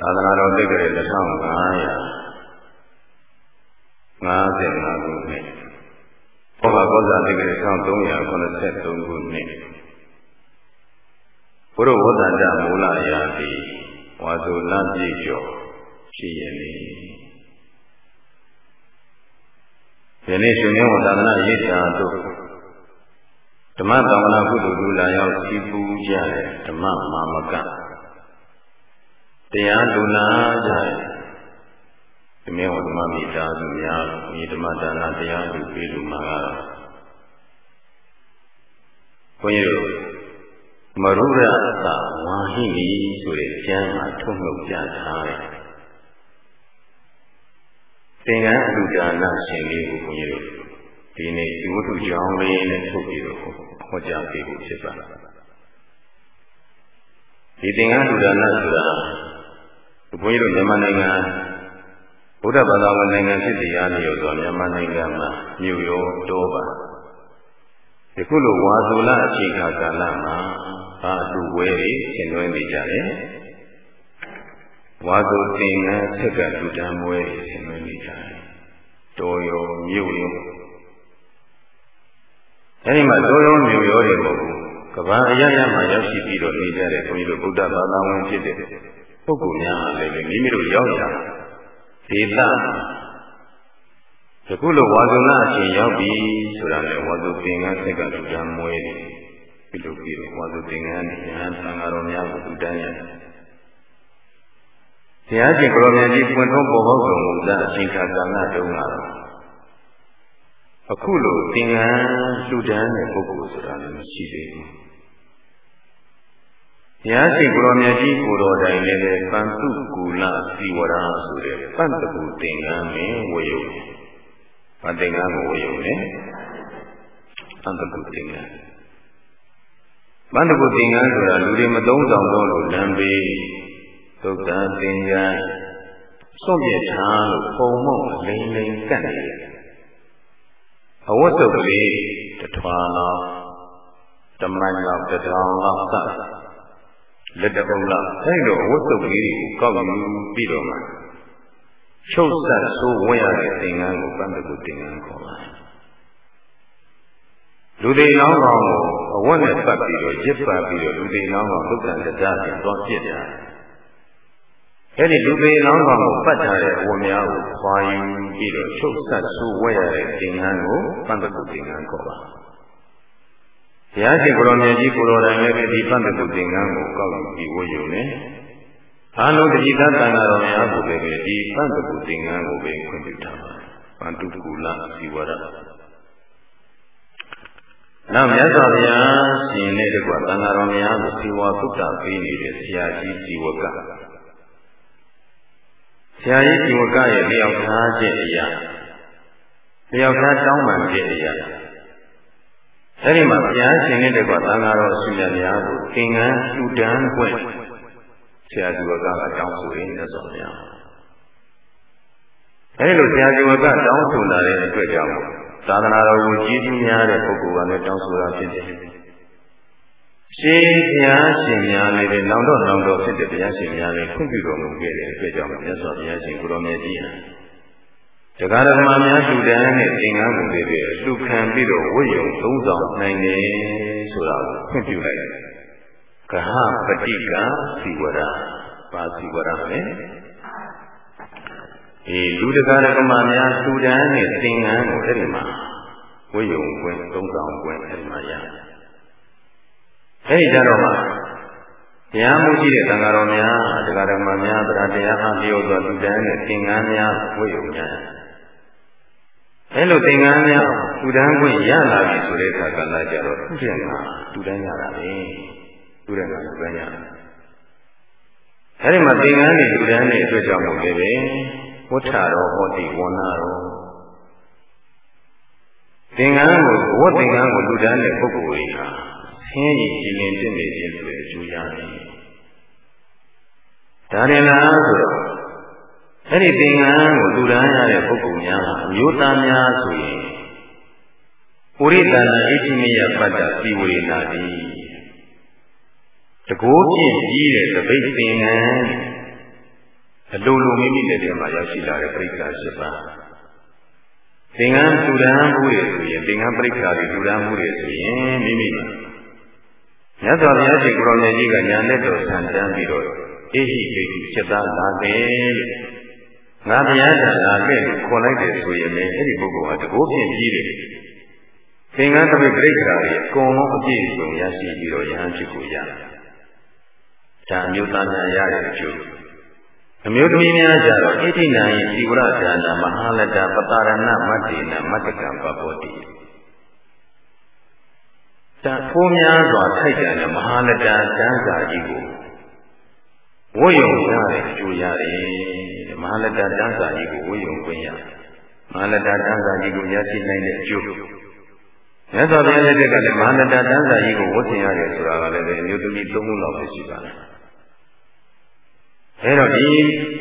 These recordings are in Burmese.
သာသနာတော်တက္ကရာ1555ခုနှစ်ဘောဂကောဇာတက္ကရာ1383ခုနှစ်ဘုရဝတ္တမူလရာတိဝါစုလပြည့်ကျော်ရှိရနေယနေ့ရှင်မေဝသာသနာရိပ်သာတို့ဓမ္မသံဃာကုသိုလ်လူလာရောက်စီပူကြတဲ့ဓမ္မမာမက တရားလူနာကြတဲ့ဒီမေဝဓမ္မမိသားစုများဒီဓမ္မဒါနတရားလူပေးလူမှာကတော့ဘုန်းကြီးတို့မရုရသဝါဟိနီဆိုတဲ့ကျမ်းမှာထုတ်နှုတ်ပြထားတယ်သင်္ကန်းအလူဒါနရှင်လေးကိုဘုန်းကြီးတို့ဒီနေ့ဒီဝတ္ထုကြောင်းလေးနဲ့ထုတ်ပြီးတော့ဟောကြားပေးဖို့ဖြစ်ပါတယ်ဒီသင်္ကန်းအလူဒါနဆိုတာ ဘုန်းကြီးတို့မြန်မာနိုင်ငံဘုရားဘာသာဝင်နိုင်ငံဖြစ်တရားမျိုးဆိုမြန်မာနိုင်ငံမှာမြို့ရောတောပါဒီခုလိုဝါဆိုလအချိန်ခါကာလမှာဘာသူဝဲတွေဆင်နွှဲနေကြတယ်ဝါဆိုတင်ငန်းဆက်ကလူတန်းမွဲတွေဆင်နွှဲနေကြတယ်တော်ရောမြို့ရောအဲဒီမှာတော်ရောမြို့ရောတွေမဟုတ်ဘူးကဘာအရရမှာရောက်ရှိပြီးတော့နေကြတဲ့ဘုန်းကြီးတို့ဗုဒ္ဓဘာသာဝင်ဖြစ်တဲ့ ပုဂ္ဂိုလ်များဟာလည်းမိမိတို့ရောက်ကြဒေသယခုလိုဝါဇုဏအချိန်ရောက်ပြီဆိုတာလေဝါဇုသင်္ကန်းဆက်ကလူတန်းမွဲတယ်ပြုလုပ်ပြီးတော့ဝါဇုသင်္ကန်းနဲ့ဉာဏ်သံဃာတော်များကိုလူတန်းရတယ်ဘုရားရှင်ကိုရောမြတ်ကြီးပွင့်ထုံးပေါ်ပေါက်တော်မူတဲ့အချိန်ခါကာလတုန်းကတော့အခုလိုသင်္ကန်းလူတန်းတဲ့ပုဂ္ဂိုလ်ဆိုတာလည်းမရှိသေးဘူး ဘုရားရှင်ကိုရောမြတ်ကြီးကိုတော်တိုင်လည်းပဲပန်တုကူလစီဝရဆိုတဲ့ပန့်တကူသင်္ကန်းနဲ့ဝေယု။ဘာသင်္ကန်းကိုဝေယုလဲ။ပန့်တကူသင်္ကန်း။ပန့်တကူသင်္ကန်းဆိုတာလူတွေမသုံးဆောင်တော့လို့လမ်းဘေးသုတ်တန်သင်္ကန်းစွန့်ပြထားလို့ပုံမုံလိမ့်လိမ့်ကတ်နေတယ်။အဝတ်စုပ်ကလေးတထွာလောက်တမိုင်းလောက်တထောင်လောက်စ လက်တပုံလားအဲဒီလိုအဝတ်စုပ်ကလေးကိုကောက်ယူပြီးတော့မှချုပ်ဆက်ဆိုးဝင်ရတဲ့သင်္ကန်းကိုပန်းတကုသင်္ကန်းခေါ်ပါတယ်လူတွေလောင်းကောင်ကိုအဝတ်နဲ့ပတ်ပြီးတော့ရစ်ပတ်ပြီးတော့လူတွေလောင်းကောင်သုတ်တန်တရားပြန်သွားပြစ်တာအဲဒီလူတွေလောင်းကောင်ကိုပတ်ထားတဲ့အဝတ်များကိုခွာယူပြီးတော့ချုပ်ဆက်ဆိုးဝင်ရတဲ့သင်္ကန်းကိုပန်းတကုသင်္ကန်းခေါ်ပါတယ် ဘုရားရှင်ကိုရောင်မြတ်ကြီးကိုတော်တိုင်လည်းဒီပန္တကုသင်္ကန်းကိုကောက်ယူပြီးဝတ်ယူနေအာလုံးတတိသတန်ဃာတော်များကိုလည်းဒီပန္တကုသင်္ကန်းကိုပဲခွင့်ပြုထားပါတယ်ပန္တုကူလဇီဝရနောက်မြတ်စွာဘုရားရှင်နဲ့တကွသံဃာတော်များကိုဇီဝသုတ္တပေးနေတဲ့ဆရာကြီးဇီဝကဆရာကြီးဇီဝကရဲ့လျောက်ထားခြင်းအရာလျောက်ထားတောင်းပန်ခြင်းအရာ အဲဒီမှာဘုရားရှင်နဲ့တကွသံဃာတော်ရှင်များကိုသင်္ကန်းလှူဒန်းခွင့်ဆရာဒီဝကကတောင်းဆိုရင်းနဲ့ဆိုဗျာအဲဒီလိုဆရာဒီဝကတောင်းဆိုလာတဲ့အတွက်ကြောင့်သာသနာတော်ကိုကြီးကြီးများတဲ့ပုဂ္ဂိုလ်ကလည်းတောင်းဆိုတာဖြစ်တယ်ရှင်ဘုရားရှင်များလည်းလောင်တော့လောင်တော့ဖြစ်တဲ့ဘုရားရှင်များလည်းခွင့်ပြုတော်မူခဲ့တဲ့အတွက်ကြောင့်မြတ်စွာဘုရားရှင်ကိုရောမြတ်ကြီးဟာ တရားဓမ္မများလှူဒန်းတဲ့သင်္ကန်းကိုတွေပဲလှူခံပြီးတော့ဝိယုံသုံးဆောင်နိုင်တယ်ဆိုတာကိုခွင့်ပြုလိုက်တယ်။ကဟပတိကစီဝရပါစီဝရပဲ။ဒီလူတရားဓမ္မများလှူဒန်းတဲ့သင်္ကန်းကိုအဲ့ဒီမှာဝိယုံကွင်းသုံးဆောင်ကွင်းအဲ့ဒီမှာရတယ်။အဲ့ဒီကြတော့မှတရားမှုရှိတဲ့သံဃာတော်များတရားဓမ္မများတရားတရားအားလျော်စွာလူတန်းတဲ့သင်္ကန်းများဝိယုံများ အဲလိုသင်္ကန်းများလူတန်းခွင့်ရလာပြီဆိုတဲ့အခါကလည်းကြတော့သူ့တဲ့မှာလူတန်းရတာလေသူ့တဲ့မှာလူတန်းရတာအဲဒီမှာသင်္ကန်းတွေလူတန်းတွေအတွက်ကြောင့်မို့လေပဲဝဋ္ဌရောဟောတိဝဏရောသင်္ကန်းကိုဝတ်သင်္ကန်းကိုလူတန်းတဲ့ပုဂ္ဂိုလ်တွေဟာဆင်းရဲကြည်လင်ဖြစ်နေခြင်းဆိုတဲ့အကျိုးရတယ်ဒါရင်လားဆိုတော့ အဲ့ဒီသင်္ကန်းကိုလူဒန်းရတဲ့ပုဂ္ဂိုလ်များအမျိုးသားများဆိုရင်ပုရိသနာဣတိမယပတ္တစီဝေနာတိတကိုးဖြင့်ကြီးတဲ့တပိတ်သင်္ကန်းအလိုလိုမိမိလက်ထဲမှာရောက်ရှိလာတဲ့ပြိဿ၈ပါးသင်္ကန်းတူတန်းမှုတွေဆိုရင်သင်္ကန်းပြိဿတွေတူတန်းမှုတွေဆိုရင်မိမိမြတ်စွာဘုရားရှင်ကိုရောင်ကြီးကညာနဲ့တော်ဆန်တန်းပြီးတော့အေဟိပိတိစိတ်သားလာတယ်လို့ ငါဘုရားတန်လာခဲ့လို့ခေါ်လိုက်တယ်ဆိုရင်လည်းအဲ့ဒီပုဂ္ဂိုလ်ဟာတကိုးဖြင့်ကြီးတယ်သင်္ကန်းတပိပြိဿတွေအကုန်လုံးအပြည့်စုံရရှိပြီးတော့ယဟန်ဖြစ်ကိုရတယ်ဒါမျိုးသားများရတဲ့အကျိုးအမျိုးသမီးများကြတော့ဣတိနာယသီဝရဒါနာမဟာလတပတာရဏမတ္တိနာမတ္တကံပပောတိတဖိုးများစွာထိုက်ကြတဲ့မဟာလတတန်းစာကြီးကိုဝိယုံရတဲ့အကျိုးရတယ် မဟာလတတန်းစာကြီးကိုဝိယုံခွင့်ရမဟာလတတန်းစာကြီးကိုရရှိနိုင်တဲ့အကျိုးမြတ်စွာဘုရားလက်ထက်ကလည်းမဟာလတတန်းစာကြီးကိုဝတ်ဆင်ရတယ်ဆိုတာကလည်းအမျိုးသမီးသုံးခုလောက်ပဲရှိပါတယ်အဲတော့ဒီ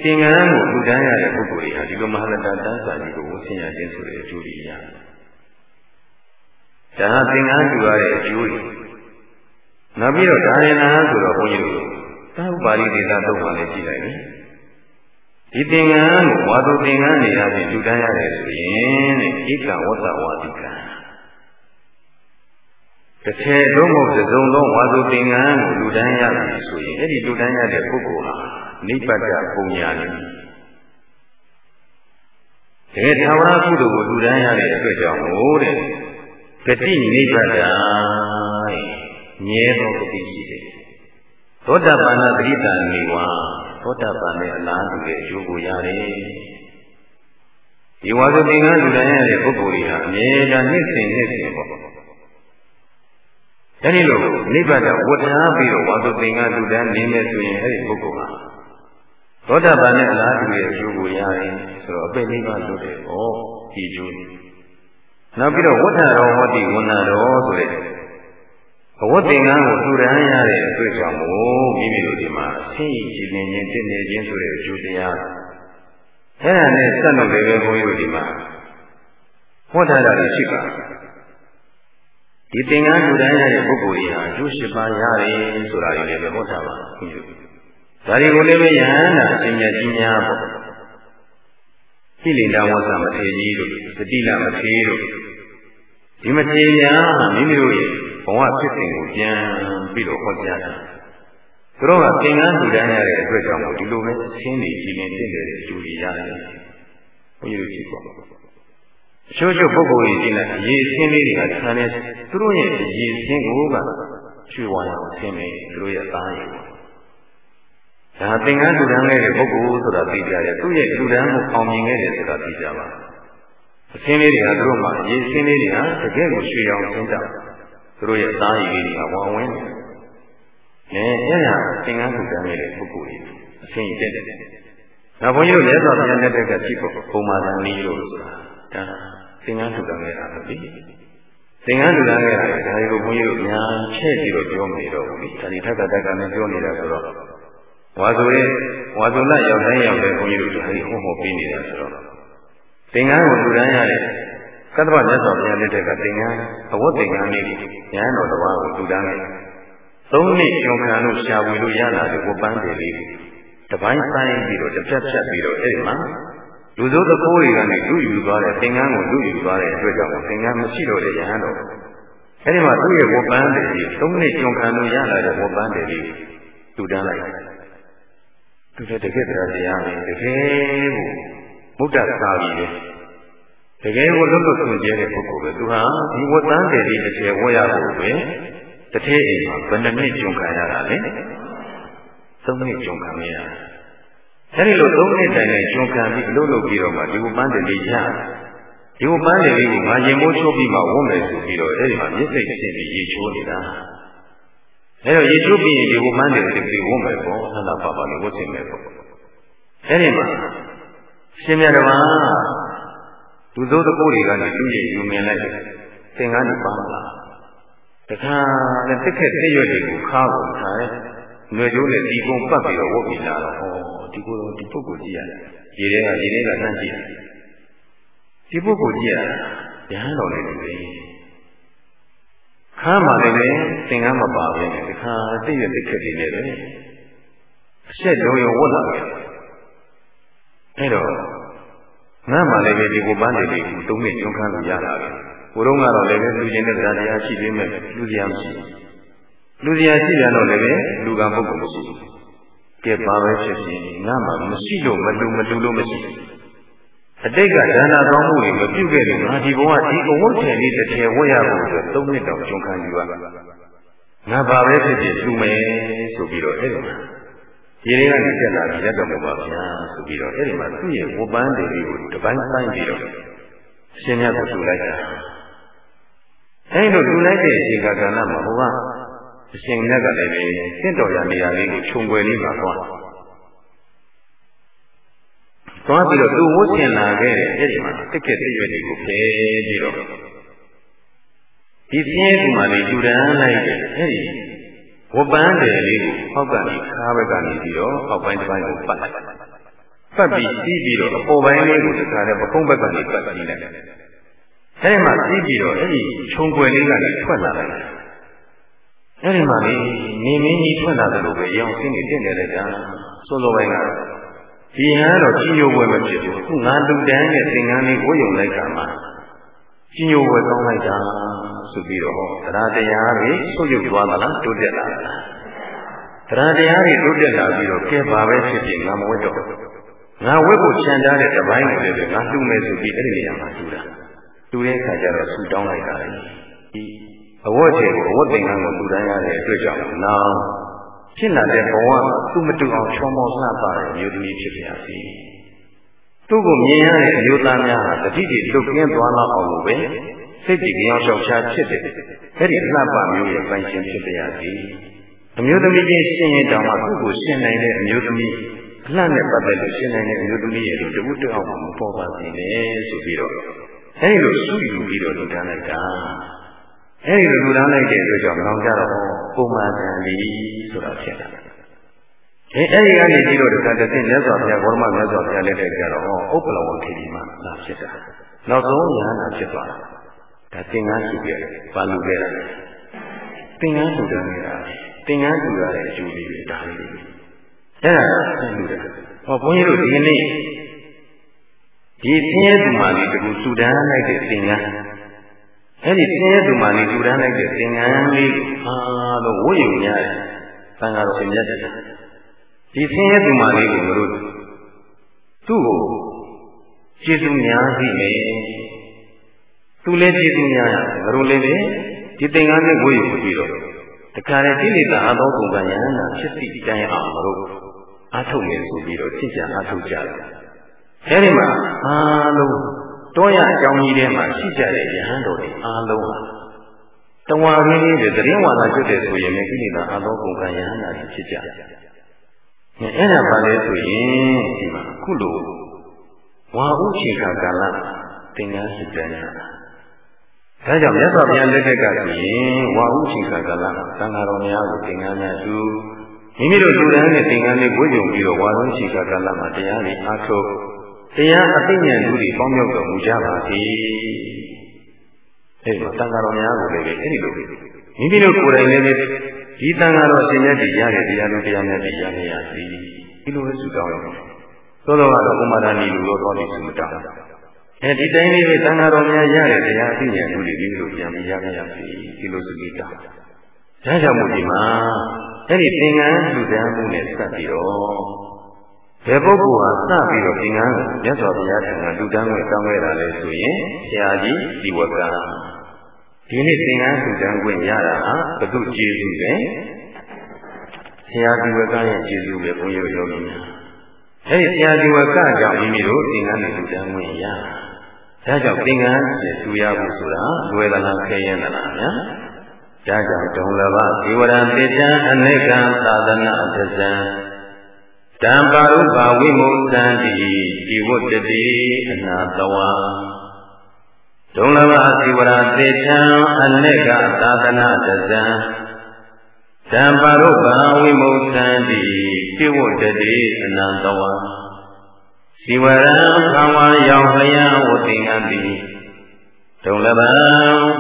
သင်္ကန်းကိုလူတန်းရတဲ့ပုဂ္ဂိုလ်တွေဟာဒီလိုမဟာလတတန်းစာကြီးကိုဝတ်ဆင်ရခြင်းဆိုတဲ့အကျိုးတွေရတယ်ဒါဟာသင်္ကန်းတူရတဲ့အကျိုးတွေနောက်ပြီးတော့ဒါရဏဆိုတော့ဘုန်းကြီးတို့သာဥပါရိဒေသတော့မှလည်းကြည့်လိုက်ပြီ ဒီသင်္ကန်းကိုဝါသူသင်္ကန်းနေရာချင်းလူတန်းရတယ်ဆိုရင်တဲ့ဧကဝတ္တဝါတိကံတစ်ထည်လုံးမဟုတ်သစုံလုံးဝါသူသင်္ကန်းကိုလူတန်းရတယ်ဆိုရင်အဲ့ဒီလူတန်းရတဲ့ပုဂ္ဂိုလ်ဟာနိဗ္ဗာန်ပုံညာနေတကယ်သာဝရကုသိုလ်ကိုလူတန်းရတဲ့အတွက်ကြောင့်မို့တဲ့ဂတိနိဗ္ဗာန်မြဲသောဂတိရှိတယ်သောတာပန်သတိတန်နေဝါ သောတာပန်နဲ့အလားတူတဲ့အကျိုးကိုရတယ်ဒီဝါသသင်္ကန်းလူတိုင်းရတဲ့ပုဂ္ဂိုလ်တွေဟာအမြဲတမ်းနှစ်စဉ်နှစ်စဉ်ပေါ့အဲဒီလိုနိဗ္ဗာန်ဝတ္ထားပြီးတော့ဝါသသင်္ကန်းလူတိုင်းနေမယ်ဆိုရင်အဲဒီပုဂ္ဂိုလ်ဟာသောတာပန်နဲ့အလားတူတဲ့အကျိုးကိုရတယ်ဆိုတော့အပိနိဗ္ဗာန်လို့တယ်ဟောဒီကျိုးနောက်ပြီးတော့ဝဋ္ဌရောဟောတိဝဏတော်ဆိုတဲ့ ဘဝသင်္ကန်းကိုထူထမ်းရတဲ့အတွေ့အကြုံကိုမိမိတို့ဒီမှာဆင်းရဲကြည်လင်ခြင်းတည်နေခြင်းဆိုတဲ့အကျိုးတရားအဲ့ဒါနဲ့ဆက်လို့လည်းပဲဘုန်းကြီးတို့ဒီမှာဟောထားတာရှိပါဒီသင်္ကန်းထူထမ်းရတဲ့ပုဂ္ဂိုလ်ကြီးဟာအကျိုးရှိပါရတယ်ဆိုတာတွေလည်းပဲဟောထားပါဘုန်းကြီးတို့ဒါတွေကိုလည်းပဲယဟန္တာအရှင်မြတ်ကြီးများပေါ့ကိလေသာဝဆမထေကြီးတို့သတိလမထေတို့ဒီမထေများမိမိတို့ရဲ့ဘ ဝဖြစ်စဉ်ကိုပြန်ပြီးတော့ဟောကြားတာသူတို့ကသင်္ကန်းလူတန်းရတဲ့အတွက်ကြောင့်ဒီလိုပဲအချင်းတွေကြီးနေတင့်တယ်အကျိုးကြီးရတယ်ဘုန်းကြီးတို့ကြည့်ပါချိုးချိုးပုဂ္ဂိုလ်ကြီးရှိလိုက်ရေစင်းလေးတွေကဆန်းနေသူတို့ရဲ့ရေစင်းကိုကချွေဝါရအောင်ဆင်းနေသူတို့ရဲ့သားရည်ဒါသင်္ကန်းလူတန်းခဲ့တဲ့ပုဂ္ဂိုလ်ဆိုတာသိကြတယ်သူ့ရဲ့လူတန်းကိုအောင်မြင်ခဲ့တယ်ဆိုတာသိကြပါအစင်းလေးတွေကသူတို့မှာရေစင်းလေးတွေကတကယ်ကိုရွှေအောင်ဆင်းကြတယ် သူတို့ရဲ့သားရည်တွေကဝါဝင်နေအဲ့ဒါသင်္ကန်းထူတန်းနေတဲ့ပုဂ္ဂိုလ်တွေအဆင်တက်တယ်။နောက်ဘုန်းကြီးတို့လက်တော်ပြန်တဲ့တက်ကကြည့်ဖို့ပုံမှန်တန်နည်းလို့ဆိုတာဒါသင်္ကန်းထူတန်းနေတာလို့ဒီသင်္ကန်းထူတန်းနေတာဒါတွေကိုဘုန်းကြီးတို့ညာချဲ့ပြီးတော့ပြောနေတော့ဘူး။ဒါဒီထက်ကတက်ကနဲ့ပြောနေတာဆိုတော့ဝါဆိုရဲ့ဝါဆိုလရောက်တိုင်းရောက်တဲ့ဘုန်းကြီးတို့ဒါဒီဟောဟောပြီးနေတာဆိုတော့သင်္ကန်းကိုထူတန်းရတဲ့က တ္တဗမြတ်စွာဘုရားလက်ထက်ကသင်္ကန်းအဝတ်သင်္ကန်းလေးဉာဏ်တော်တစ်ပါးကိုထူတန်းလိုက်သုံးနှစ်ကျော်ခံလို့ရှာဝေလို့ရလာတဲ့ဝပန်းတယ်လေးတပိုင်းဆိုင်ပြီးတော့တစ်ဖြတ်ဖြတ်ပြီးတော့အဲ့ဒီမှာလူစိုးတကိုးတွေကနေလူယူသွားတဲ့သင်္ကန်းကိုလူယူသွားတဲ့အတွက်ကြောင့်သင်္ကန်းမရှိတော့တဲ့ယဟန်တော်အဲ့ဒီမှာသူ့ရဲ့ဝပန်းတယ်လေးသုံးနှစ်ကျော်ခံလို့ရလာတဲ့ဝပန်းတယ်လေးထူတန်းလိုက်သူလည်းတကယ်တရားတရားပဲတကယ်ကိုမုဒ္ဒသာပြီလေ တကယ်ကိုလွတ်လွတ်ဆွကျဲတဲ့ပုဂ္ဂိုလ်ပဲသူဟာဒီဝတ်တန်းတယ်ဒီတစ်ထည်ဝတ်ရဖို့ပဲတစ်ထည်အိမ်မှာဘယ်နှနှစ်ကြုံခံရတာလဲသုံးနှစ်ကြုံခံရတာအဲဒီလိုသုံးနှစ်တိုင်တိုင်ကြုံခံပြီးအလုပ်လုပ်ပြီးတော့မှဒီဝပန်းတယ်လေးရဒီဝပန်းတယ်လေးကိုငါရင်မိုးချိုးပြီးမှဝတ်မယ်ဆိုပြီးတော့အဲဒီမှာမျက်စိရှင်းပြီးရေချိုးနေတာအဲတော့ရေချိုးပြီးရင်ဒီဝပန်းတယ်လေးဝတ်မယ်ပေါ့ဆန္ဒပါပါလေးဝတ်စင်မယ်ပေါ့အဲဒီမှာရှင်မြတ်ဓမ္မသူတို့တကိုးတွေကနေသူ့ရဲ့ယူမြင်လိုက်တယ်သင်္ကန်းတွေပါလာတခါနဲ့တစ်ခက်တစ်ရွက်တွေကိုခါဖို့ထားတယ်ຫນွေကျိုးနဲ့ဒီကုံပတ်ပြီးတော့ဝတ်ပြီးလာတော့ဟောဒီကိုဒီပုဂ္ဂိုလ်ကြီးရတယ်ရေထဲကရေထဲကနှမ်းကြည့်တယ်ဒီပုဂ္ဂိုလ်ကြီးရရဟန်းတော်လေးတွေခါမှလည်းပဲသင်္ကန်းမပါပဲတခါတစ်ရွက်တစ်ခက်တွေနဲ့ပဲအဆက်လုံးရောဝတ်လာတယ်အဲ့တော့ ငါမှလည်းပဲဒီကိုပန်းတွေလေးသုံးမိကျွန်းခန်းလို့ရတာပဲဘုရုံးကတော့လည်းပဲလူကျင်တဲ့တရားတရားရှိသေးမဲ့လူစရာမရှိလူစရာရှိပြန်တော့လည်းပဲလူကပုဂ္ဂိုလ်မရှိဘူးကဲပါပဲဖြစ်ဖြစ်ငါမှမရှိလို့မလူမလူလို့မရှိအတိတ်ကဒါနာကောင်းမှုတွေမပြုခဲ့လို့ငါဒီဘဝဒီအဝတ်ထည်လေးတစ်ထည်ဝတ်ရဖို့အတွက်သုံးနှစ်တောင်ကျွန်းခံယူရငါပါပဲဖြစ်ဖြစ်လူမယ်ဆိုပြီးတော့အဲ့ဒီ မှာဒီလေးကနေတက်လာပြီးရက်တော်မူပါဗျာဆိုပြီးတော့အဲ့ဒီမှာသူ့ရဲ့ဝပန်းတွေကိုတပိုင်းပိုင်းပြီးတော့အရှင်မြတ်ကိုထူလိုက်တာအဲ့လိုထူလိုက်တဲ့အချိန်ကကဏ္ဍမှာဘုရားအရှင်မြတ်ကလည်းပဲတင့်တော်ရနေရာလေးကိုခြုံွယ်လေးမှာသွားသွားပြီးတော့သူဝတ်ဆင်လာခဲ့တဲ့အဲ့ဒီမှာတက်ခဲ့တဲ့ရွယ်တွေကိုဖယ်ပြီးတော့ဒီပြင်းသူမှလေယူရန်လိုက်တဲ့အဲ့ဒီ ဝပန်းတယ်လေးကိုအောက်ကနေခါးဘက်ကနေပြီးတော့အောက်ပိုင်းတစ်ပိုင်းကိုပတ်လိုက်ပတ်ပြီးစီးပြီးတော့အပေါ်ပိုင်းလေးကိုတခါနဲ့ပကုံးဘက်ကနေပတ်ပြီးလိုက်အဲဒီမှာစီးပြီးတော့အဲ့ဒီခြုံွယ်လေးကနေထွက်လာတယ်အဲ့ဒီမှာလေနေမင်းကြီးထွက်လာတယ်လို့ပဲရောင်စင်းနေတင်နေလိုက်တာစိုးစိုးပိုင်းကဒီဟန်တော့ကြီးညိုဝဲမဖြစ်ဘူးခုငါလူတန်းနဲ့သင်္ကန်းလေးဝတ်ယုံလိုက်တာမှာကြီးညိုဝဲကောင်းလိုက်တာ ဆိုပြီးတော့တရားတရားတွေဆုပ်ယုပ်သွားသလားတိုးတက်လာလားတရားတရားတွေတိုးတက်လာပြီးတော့ကဲပါပဲဖြစ်ဖြစ်ငါမဝတ်တော့ငါဝတ်ဖို့ခြံထားတဲ့တပိုင်းကိုလည်းငါလှူမယ်ဆိုပြီးအဲ့ဒီနေရာမှာလှူတာလှူတဲ့အခါကျတော့ဆူတောင်းလိုက်တာလေဒီအဝတ်တွေကိုအဝတ်သင်္ကန်းကိုလှူဒန်းရတဲ့အတွက်ကြောင့်နောင်ဖြစ်လာတဲ့ဘဝသူ့မတူအောင်ချောမောလှပတဲ့မျိုးသမီးဖြစ်ပါစေသူ့ကိုမြင်ရတဲ့အမျိုးသားများဟာတတိတိလွတ်ကင်းသွားလောက်အောင်လို့ပဲ စိတ်ကြည်ကြောင်လျှောက်ချဖြစ်တယ်အဲ့ဒီလှပမျိုးရဲ့ပိုင်ရှင်ဖြစ်ပါစေအမျိုးသမီးချင်းရှင်ရင်တောင်မှသူ့ကိုရှင်နိုင်တဲ့အမျိုးသမီးအလှနဲ့ပတ်သက်လို့ရှင်နိုင်တဲ့အမျိုးသမီးရဲ့တဝုတ္တအောင်မပေါ်ပါစေနဲ့ဆိုပြီးတော့အဲဒီလိုစုယူပြီးတော့လူတန်းလိုက်တာအဲဒီလိုလူတန်းလိုက်တဲ့အတွက်ကြောင့်လောင်ကြတော့ပုံမှန်တယ်လီဆိုတာဖြစ်တာအဲအဲဒီကနေပြီးတော့တခါတည်းမြတ်စွာဘုရားဘောရမမြတ်စွာဘုရားလက်ထက်ကျတော့ဥပ္ပလဝခေဒီမှာလာဖြစ်တာနောက်ဆုံးညာနာဖြစ်သွားတာ ဒါသင်္ကန်းစုခဲ့ပါလူခဲ့တာသင်္ကန်းစုတယ်နေတာသင်္ကန်းစုရတဲ့အကျိုးလေးတွေဒါလေးတွေအဲ့ဒါဆင်းလို့တယ်ဟောဘုန်းကြီးတို့ဒီနေ့ဒီဆင်းရဲသူမှလေးတကူစူတန်းလိုက်တဲ့သင်္ကန်းအဲ့ဒီဆင်းရဲသူမှလေးစူတန်းလိုက်တဲ့သင်္ကန်းလေးအားလို့ဝိယုံရတယ်သံဃာတော်ရှင်မြတ်တယ်ဒီဆင်းရဲသူမှလေးကိုမလို့သူ့ကိုကျေးဇူးများစီမယ် သူလည်းကျေးဇူးများရတယ်ဘယ်လိုလဲလဲဒီသင်္ကန်းလေးဝိယုံပြီးတော့တခါလေတိလိတာအသောကုန်ကယန္နာဖြစ်စီတိုင်းအောင်မလို့အထုတ်မယ်ဆိုပြီးတော့သိကြအထုတ်ကြတယ်အဲဒီမှာအားလုံးတောရအကြောင်းကြီးထဲမှာရှိကြတဲ့ယဟန်တော်တွေအားလုံးဟာတဝါရင်းလေးတွေသတင်းဝါဒကျွတ်တယ်ဆိုရင်လည်းကိလေသာအသောကုန်ကယဟန်နာဖြစ်ကြတယ်အဲ့ဒါပါလေဆိုရင်ဒီမှာခုလိုဝါဥချိန်ခါကာလသင်္ကန်းရှိတယ်ညာ ဒါကြောင့်မြတ်စွာဘုရားလက်ထက်ကဆိုရင်ဝါဟုချိန်ခါကာလသံဃာတော်များကိုသင်္ကန်းများသူမိမိတို့လူတန်းနဲ့သင်္ကန်းလေးဝိညုံပြီးတော့ဝါဟုချိန်ခါကာလမှာတရားတွေအားထုတ်တရားအသိဉာဏ်သူတွေပေါင်းမြောက်တော်မူကြပါစေ။အဲဒီမှာသံဃာတော်များကိုလည်းအဲ့ဒီလိုမိမိတို့ကိုယ်တိုင်လည်းဒီသံဃာတော်ရှင်မြတ်တွေရတဲ့တရားတို့တရားများတွေရနေရစီဒီလိုပဲဆုတောင်းရအောင်။သို့တော်ကတော့ဥမာဒဏီလူတော်တော်လေးဆုမတောင်း အဲဒီတိုင်းလေးပဲသံဃာတော်များရတဲ့တရားသိဉာဏ်တို့တွေဒီလိုပြန်ပြီးရခဲ့ရစီဒီလိုစုပြီးတာ။ဒါကြောင့်မို့ဒီမှာအဲ့ဒီသင်္ကန်းလူတန်းမှုနဲ့ဆက်ပြီးတော့ဘယ်ပုဂ္ဂိုလ်ဟာစပြီးတော့သင်္ကန်းကိုမြတ်စွာဘုရားထံကလူတန်းကိုတောင်းခဲ့တာလဲဆိုရင်ဆရာကြီးဒီဝကဒီနေ့သင်္ကန်းလူတန်းခွင့်ရတာဟာဘုသူကျေးဇူးပဲဆရာဒီဝကရဲ့ကျေးဇူးပဲဘုန်းကြီးတို့ပြောလို့များအဲဒီဆရာဒီဝကကြောင့်မိမိတို့သင်္ကန်းလူတန်းခွင့်ရ ဒါကြောင့်သင်္ကန်းနဲ့တူရဖို့ဆိုတာလွယ်သလားခဲရင်သလားဗျာဒါကြောင့်ဒုံလဘဇေဝရံတေတံအနိကံသာသနာအတ္တံတံပါရုပါဝိမုဿံတိဒီဝတ္တိအနာတဝံဒုံလဘဇေဝရတေတံအနိကသာသနာအတ္တံတံပါရုပါဝိမုဿံတိဒီဝတ္တိအနာတဝံ ဇေဝရံဘာဝယောလျံဝတိငံတိဒုံလပံ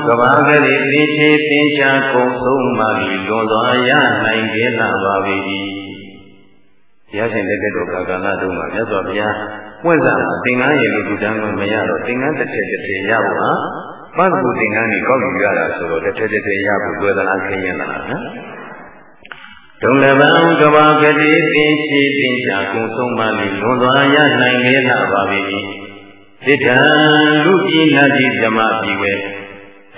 ကဘာကလေးသိချေသင်္ချာကုံဆုံးမှပြီးလွန်သွားရနိုင်ကြလာပါ၏ဘုရားရှင်လက်ထက်တော်ကာလတုန်းကမြတ်စွာဘုရားပွင့်စားသင်္ကန်းရေလို့သူတန်းကမရတော့သင်္ကန်းတစ်ထည်တစ်ထည်ရဖို့ဟာပန်းကူသင်္ကန်းကြီးကောက်ယူရတာဆိုတော့တစ်ထည်တစ်ထည်ရဖို့တွေ့သလားခင်းရင်လားနော် ဒုံလပံကဘာကတိသင်ရှိသင်ချာကုဆုံးပါလိလွန်သွားရနိုင်လေလာပါပြီတိထံလူကြီးနတ်ကြီးဓမ္မပြီဝဲ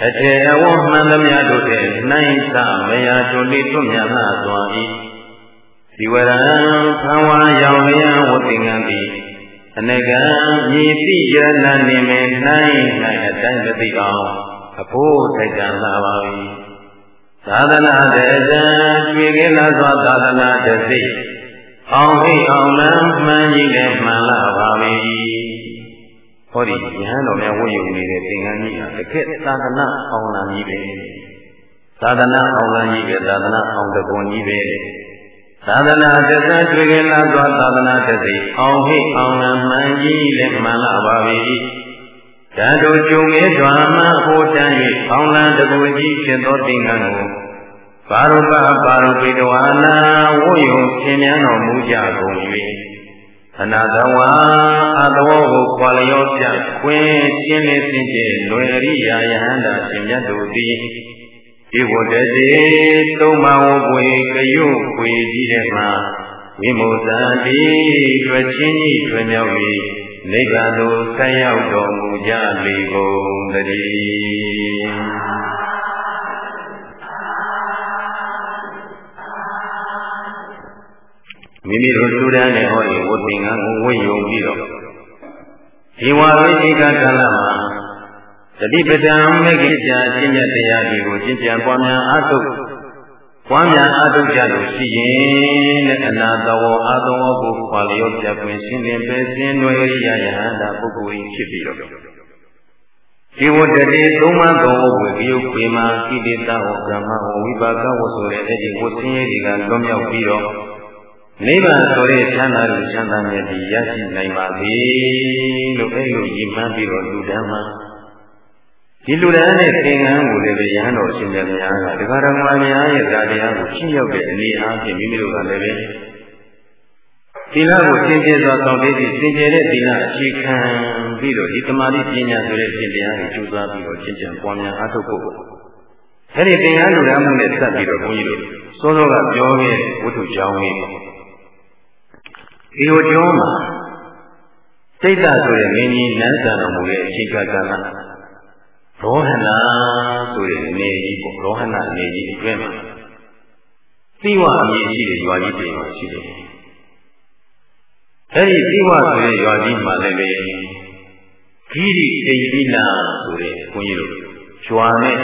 အထေအဝမှန်သမျှတို့တဲ့နိုင်သမယာတို့လိထွမြတ်လာသွား၏ဒီဝရံခံဝါရောင်လျံဝတိငံတိအနေကံမြည်တိယနာနေမေနိုင်၌အတိုင်းမသိအောင်အဖို့ထိုက်ကံလာပါ၏ သာသနာတေဇံကျွေကင်းလာစွာသာသနာတသိအောင်ဟိအောင်လမ်းမှန်ကြီးလည်းမှန်လာပါ၏ဟောဒီယဟန်တော်များဝတ်ယူနေတဲ့သင်္ကန်းကြီးဟာတကယ်သာသနာအောင်လမ်းကြီးပဲသာသနာအောင်လမ်းကြီးပဲသာသနာအောင်တကွန်ကြီးပဲသာသနာတသတွေ့ကြလာသောသာသနာတသိအောင်ဟိအောင်လမှန်ကြီးလည်းမှန်လာပါပြီ ဓာတုကျုံငယ်ဓမ္မဟောတန်၍အောင်လတကူကြီးဖြစ်သောသင်္ကန်းကိုပါရုပပါရုပိတဝါနာဝိယုသင်မြန်းတော်မူကြကုန်၍အနာတဝါအတဝကိုခွာလျောပြခွင်းရှင်းလင်းစင်ကြယ်လွယ်ရိယာယဟန္တာရှင်မြတ်တို့သည်ဒီဝတ္တတိသုံးမဝပွေကယုပွေကြီးတဲ့မှာဝိမုဇ္ဇာတိတွေ့ချင်းကြီးတွေ့မြောက်၍ နိဗ္ဗာန်သို့ဆက်ရောက်တော်မူကြလေကုန်တည်းမိမိတို့လူဒန်းနဲ့ဟောဒီဝတ်သင်္ကန်းကိုဝတ်ယုံပြီးတော့ဒီဝါဝိသိကကာလမှာတတိပဒံမေကိကြာအချင်းမြတ်တရားတွေကိုကျင့်ကြံပွားများအားထုတ် ပွားများအားထုတ်ကြလို့ရှိရင်တဲ့အနာတဝအာသဝကိုခွာလျောပြပွင့်ရှင်းလင်းပဲစင်းနွယ်ရယဟန္တာပုဂ္ဂိုလ်ဖြစ်ပြီးတော့ဒီဝတ္တေသုံးမသောဝေကယုတ်ပေမာကိတိတဝကမ္မဝဝိပါကဝဆိုတဲ့အဲ့ဒီဝဆင်းရဲတွေကလွန်မြောက်ပြီးတော့နိဗ္ဗာန်ဆိုတဲ့ချမ်းသာကိုချမ်းသာမြတ်ပြီးရရှိနိုင်ပါစေလို့အဲ့လိုရည်မှန်းပြီးတော့လူတန်းမှာ ဒီလူတန်းနဲ့သင်္ကန်းကိုလည်းရဟန်းတော်ရှင်မြတ်များကဒကာတော်မများရဲ့ဇာတရားကိုရှင်းရောက်တဲ့အနေအားဖြင့်မိမိတို့ကလည်းပဲသီလကိုသင်ကျေစွာဆောင်တည်ပြီးသင်ကျေတဲ့သီလအခြေခံပြီးတော့ဒီတမာတိပညာဆိုတဲ့ရှင်တရားကိုကျူးစားပြီးတော့ရှင်းကြံပွားများအားထုတ်ဖို့အဲ့ဒီသင်္ကန်းလူတန်းမှုနဲ့ဆက်ပြီးတော့ဘုန်းကြီးတို့စောစောကပြောခဲ့ဝတ္ထုကြောင်းလေးဒီလိုကျောင်းမှာစိတ်ဓာတ်ဆိုတဲ့မင်းကြီးနန်းဆန်တော်မူတဲ့အချိန်ကာလ ရောဟနာဆိုတဲ့နေကြီးပေါ့ရောဟနာနေကြီးအတွင်းမှာသီဝအမည်ရှိတဲ့ရွာကြီးတွေမှာရှိတယ်။အဲဒီသီဝဆိုတဲ့ရွာကြီးမှာလည်းပဲဂိရိတိပိနာဆိုတဲ့ဘုန်းကြီးတို့ကျွာနဲ့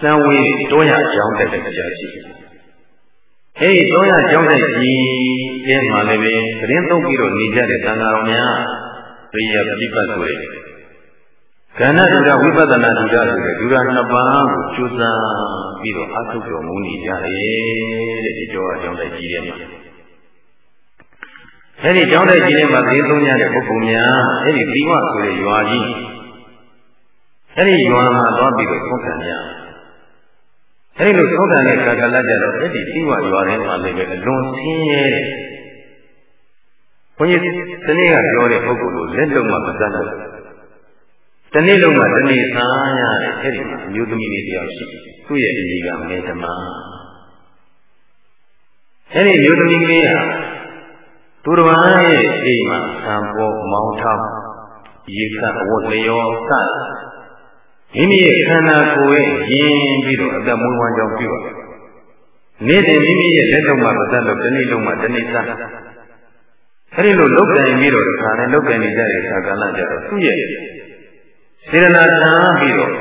စံဝေးတောရအကြောင်းတက်တဲ့ကြာရှိတယ်အဲဒီ300ကျောင်းတဲ့ကြီးအဲမှာလည်းပဲသတင်းသုံးပြီးတော့နေကြတဲ့သံဃာတော်များပြည့်ရပြိပတ်ဆိုတဲ့ ကဏ္ဍဒုရဝိပဿနာဒုရဆိုတဲ့ဒုရနှစ်ပါးကိုကျူးစာပြီးတော့အထုတ်တော်မူနေကြတယ်တဲ့ဒီတော့အကြောင်းတဲ့ကြီးရဲ့မှာအဲဒီကျောင်းတဲ့ကြီးရဲ့မှာသတင်းသုံးရတဲ့ပုဂ္ဂိုလ်များအဲဒီသီဝဆိုတဲ့ရွာကြီးအဲဒီရွာမှာသွားပြီးတော့သုံးခံကြအဲဒီလိုသောတာနဲ့ကာကလကြတော့အဲ့ဒီတိဝရွာထဲမှာလည်းပဲအလွန်ဆင်းရဲတယ်ဘုန်းကြီးဒီနေ့ကပြောတဲ့ပုဂ္ဂိုလ်ကိုလက်လုံးမှမစမ်းတော့ တနေ့လုံးမှတနေ့စားရတယ်အဲ့ဒီမှာအမျိုးသမီးလေးတယောက်ရှိသူ့ရဲ့အမိကမေတ္တမအဲ့ဒီမျိုးသမီးကလေးဟာသူတော်ဘာရဲ့အိမ်မှာသံပေါ်မောင်းထောက်ရေခတ်အဝတ်လျောစမိမိရဲ့ခန္ဓာကိုယ်ရဲ့ယဉ်ပြီးတော့အသက်မွေးဝမ်းကြောင်းပြုပါနေ့စဉ်မိမိရဲ့လက်လုံးမှာပတ်သက်လို့ဒီနေ့လုံးမှာဒီနေ့စားအဲဒီလိုလုတ်ကင်ပြီးတော့ခါနဲ့လုတ်ကင်နေကြတဲ့ခါကလည်းကြတော့သူ့ရဲ့ စေရနာထားပြီးတော့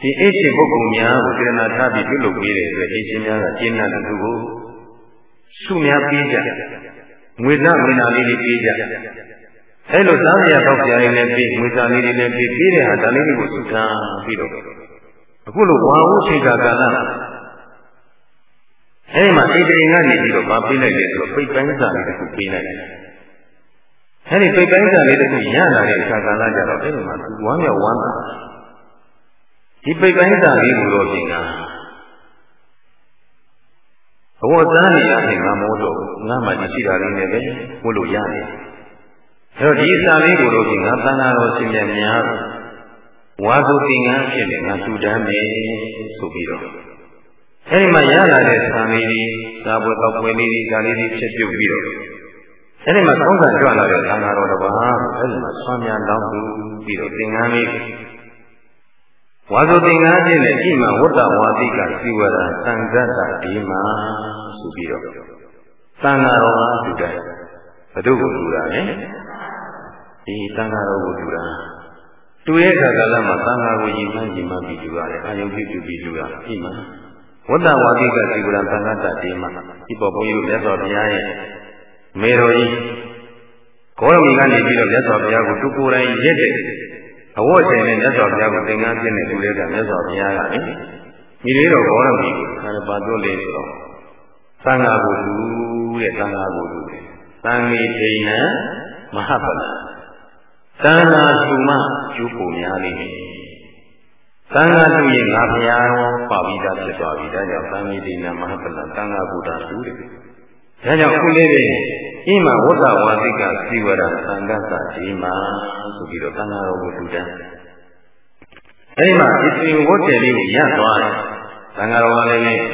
ဒီအိတ်ရှင်ပုဂ္ဂိုလ်များကိုစေရနာထားပြီးပြုလုပ်ပေးတဲ့အတွက်အိတ်ရှင်များကကျင့်နာတဲ့သူကိုစုများပေးကြငွေသားငွေနာလေးတွေပေးကြအဲလိုသားရပေါက်ကြရင်လည်းပြီးငွေစာလေးတွေလည်းပြီးပြီးတဲ့ဟာဒါလေးတွေကိုစုထားပြီးတော့အခုလိုဝါဝုရှိတာကာလအဲဒီမှာဣတရင်ကနေပြီးတော့ဗာပေးလိုက်တယ်ဆိုတော့ပိတ်ပိုင်းစာလေးတစ်ခုပေးလိုက်တယ် အဲဒီပိတ်ပိုင်းစာလေးတစ်ခုရလာတဲ့အခါကာလကြတော့အဲဒီမှာဝမ်းမြောက်ဝမ်းသာဒီပိတ်ပိုင်းစာလေးကိုတော့ပြင်ကဘဝသားနေရရင်ငါမိုးတော့ငါမှရှိတာလေးနဲ့ပဲဝတ်လို့ရတယ်အဲတော့ဒီစာလေးကိုလို့ဒီငါသံဃာတော်ရှင်မြတ်များဝါစုသင်္ကန်းဖြစ်နေငါသူတန်းမယ်ဆိုပြီးတော့အဲဒီမှာရလာတဲ့ဆံလေးတွေသာဘွယ်တော့ပွဲလေးတွေဒါလေးတွေဖြစ်ပြုတ်ပြီးတော့ အဲဒီမှာကောင်းကံကြွလာတဲ့သံဃာတော်တစ်ပါးအဲဒီမှာဆွမ်းများလောင်းပြီးတော့သင်္ကန်းလေးဝါစုသင်္ကန်းဖြစ်နေဣမဝတ္တဝါတိကစီဝရသံဃတ္တဒီမှာဆိုပြီးတော့သံဃာတော်ဟာသူတည်းဘု து ကိုလူတာလေဒီသံဃာတော်ကိုလူတာတူရဲ့ခါကာလမှာသံဃာကိုယဉ်မှန်းယဉ်မှန်းပြီးလူရတယ်အာယုပြုပြုပြီးလူရဣမဝတ္တဝါတိကစီဝရသံဃတ္တဒီမှာဒီပေါ်ဘုန်းကြီးတို့မြတ်စွာဘုရားရဲ့ မေတော်ကြီးဂေါရမီကနေပြီးတော့မြတ်စွာဘုရားကိုတူကိုယ်တိုင်ရက်တဲ့အဝတ်ချိန်နဲ့မြတ်စွာဘုရားကိုသင်္ကန်းပြည့်နေတူတဲ့ကမြတ်စွာဘုရားကလေမိလေးတော်ဂေါရမီကိုခါရပါတော့လေဆိုတော့သံဃာကိုလူတဲ့သံဃာကိုလူတယ်သံဃေထိန်နံမဟာပလသံဃာစုမကျူးပုံများလိမ့်မယ်သံဃာသူရင်ငါဘုရားရောပါပြီးသားဖြစ်သွားပြီဒါကြောင့်သံဃေထိန်နံမဟာပလသံဃာဘုဒ္ဓလူတယ် ဒါကြောင့်ခုလေးပဲဣမဝတ္တဝါတိကစီဝရသံဃသတိမာဆိုပြီးတော့သံဃာတော်ကိုထူတန်းအဲဒီမှာဣတိဝတ္တေလေးကိုရသွားတယ်သံဃာတော်ကလည်း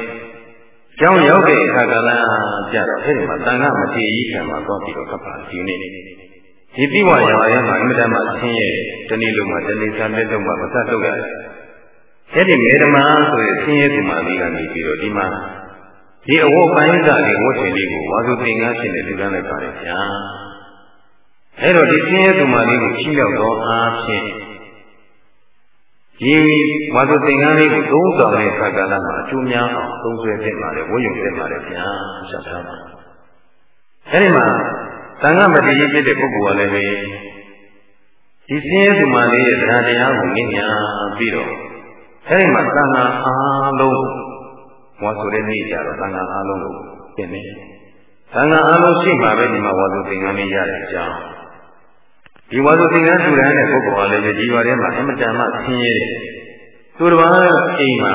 ကျောင်းရောက်တဲ့အခါကလည်းကြတော့အဲဒီမှာသံဃာမထေရကြီးခံမှာသွားပြီးတော့ကပ်ပါဒီနေ့ဒီတိဝရွာထဲမှာအမြဲတမ်းဆင်းရဲတနေ့လုံးမှာတနေ့စားလက်လုံးမှာမဆက်တော့ရတယ်အဲဒီမေဓမာဆိုရင်ဆင်းရဲသူမှလေးကနေပြီးတော့ဒီမှာ ဒီအဝတ်ပိုင်းကလေးဝတ်ထည်လေးကိုဝါစုသင်္ကန်းဖြစ်နေလူတန်းလိုက်ပါလေဗျာအဲတော့ဒီဆင်းရဲသူမလေးကိုချီးရောက်တော့အားဖြင့်ဒီဝါစုသင်္ကန်းလေးကိုသုံးဆောင်တဲ့ခါကလာမှာအကျိုးများအောင်သုံးဆွဲသင့်ပါလေဝတ်ယူသင့်ပါလေဗျာဆက်ထားပါအဲဒီမှာသံဃာမတည်ဖြစ်တဲ့ပုဂ္ဂိုလ်ကလည်းပဲဒီဆင်းရဲသူမလေးရဲ့တရားတရားကိုမြင်ညာပြီးတော့အဲဒီမှာသံဃာအားလုံး ဝါဆိုတဲ့နေ့ကျတော့သံဃာအားလုံးကိုပြင်နေသံဃာအားလုံးရှိမှပဲဒီမှာဝါဆိုသင်္ကန်းလေးရတဲ့အကြောင်းဒီဝါဆိုသင်္ကန်းထူတဲ့ပုဂ္ဂိုလ်ဟာလည်းဒီဝါထဲမှာအမတန်မှဆင်းရဲတယ်သူတစ်ပါးအိမ်မှာ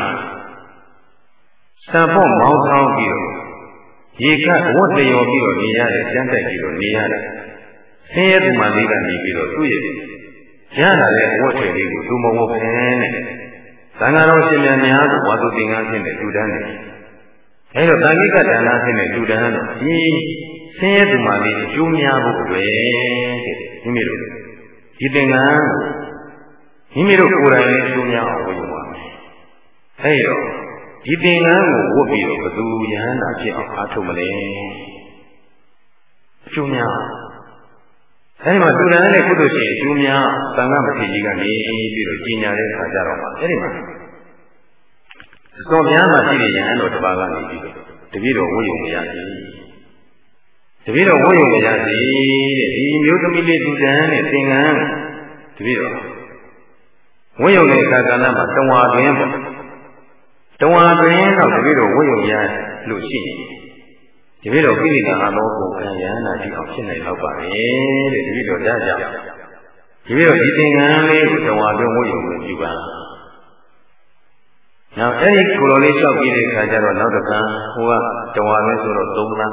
စံဖို့မောင်းဆောင်ပြီးတော့ရေခတ်ဝတ်တရော်ပြီးတော့နေရတယ်ကျန်းတက်ပြီးတော့နေရတယ်ဆင်းရဲသူမှလေးကနေပြီးတော့သူ့ရဲ့ရလာတဲ့အဝတ်ထည်လေးကိုသူမဝတ်ဖဲနဲ့ သံဃာတော်ရှင်များများကိုဝါသုသင်္ကန်းဖြင့်လည်းလူတန်းတယ်။အဲတော့တန်ခိကဒါနဖြင့်လည်းလူတန်းတော့ဒီဆင်းရဲသူမှလေးအကျိုးများဖို့အတွက်တဲ့မိမိတို့ဒီသင်္ကန်းမိမိတို့ကိုယ်တိုင်လည်းအကျိုးများအောင်ဝတ်ယူပါမယ်။အဲတော့ဒီသင်္ကန်းကိုဝတ်ပြီးတော့ဘသူယဟန္တာဖြစ်အောင်အားထုတ်မလဲ။အကျိုးများ အဲဒီမှာသူရန်နဲ့ကုသိုလ်ရှင်အကျိုးများသံဃာမထေရကြီးကနေပြီးတော့ကြီးညာတဲ့အခါကျတော့မှအဲဒီမှာအစောများမှရှိတဲ့ယဟန်တော်တစ်ပါးကနေပြီးတော့တပည့်တော်ဝိယုံမရစီတပည့်တော်ဝိယုံမရစီတဲ့ဒီမျိုးသမီးလေးသူတန်းနဲ့သင်္ကန်းတပည့်တော်ဝိယုံတဲ့အခါကလည်းမှာတဝါတွင်ပေါ့တဝါတွင်တော့တပည့်တော်ဝိယုံရလို့ရှိတယ် တပည့်တော်ကိလေသာအဘောကိုခံရဟနာရှိအောင်ဖြစ်နိုင်တော့ပါပဲတဲ့တပည့်တော်ဒါကြောင့်တပည့်တော်ဒီသင်္ကန်းလေးကိုတဝါတွင်ဝိယုံဝင်ပြုပါနောက်အဲ့ဒီကိုလိုလေးလျှောက်ပြီးတဲ့ခါကျတော့နောက်တစ်ခါဟိုကတဝါပဲဆိုတော့၃လဟာ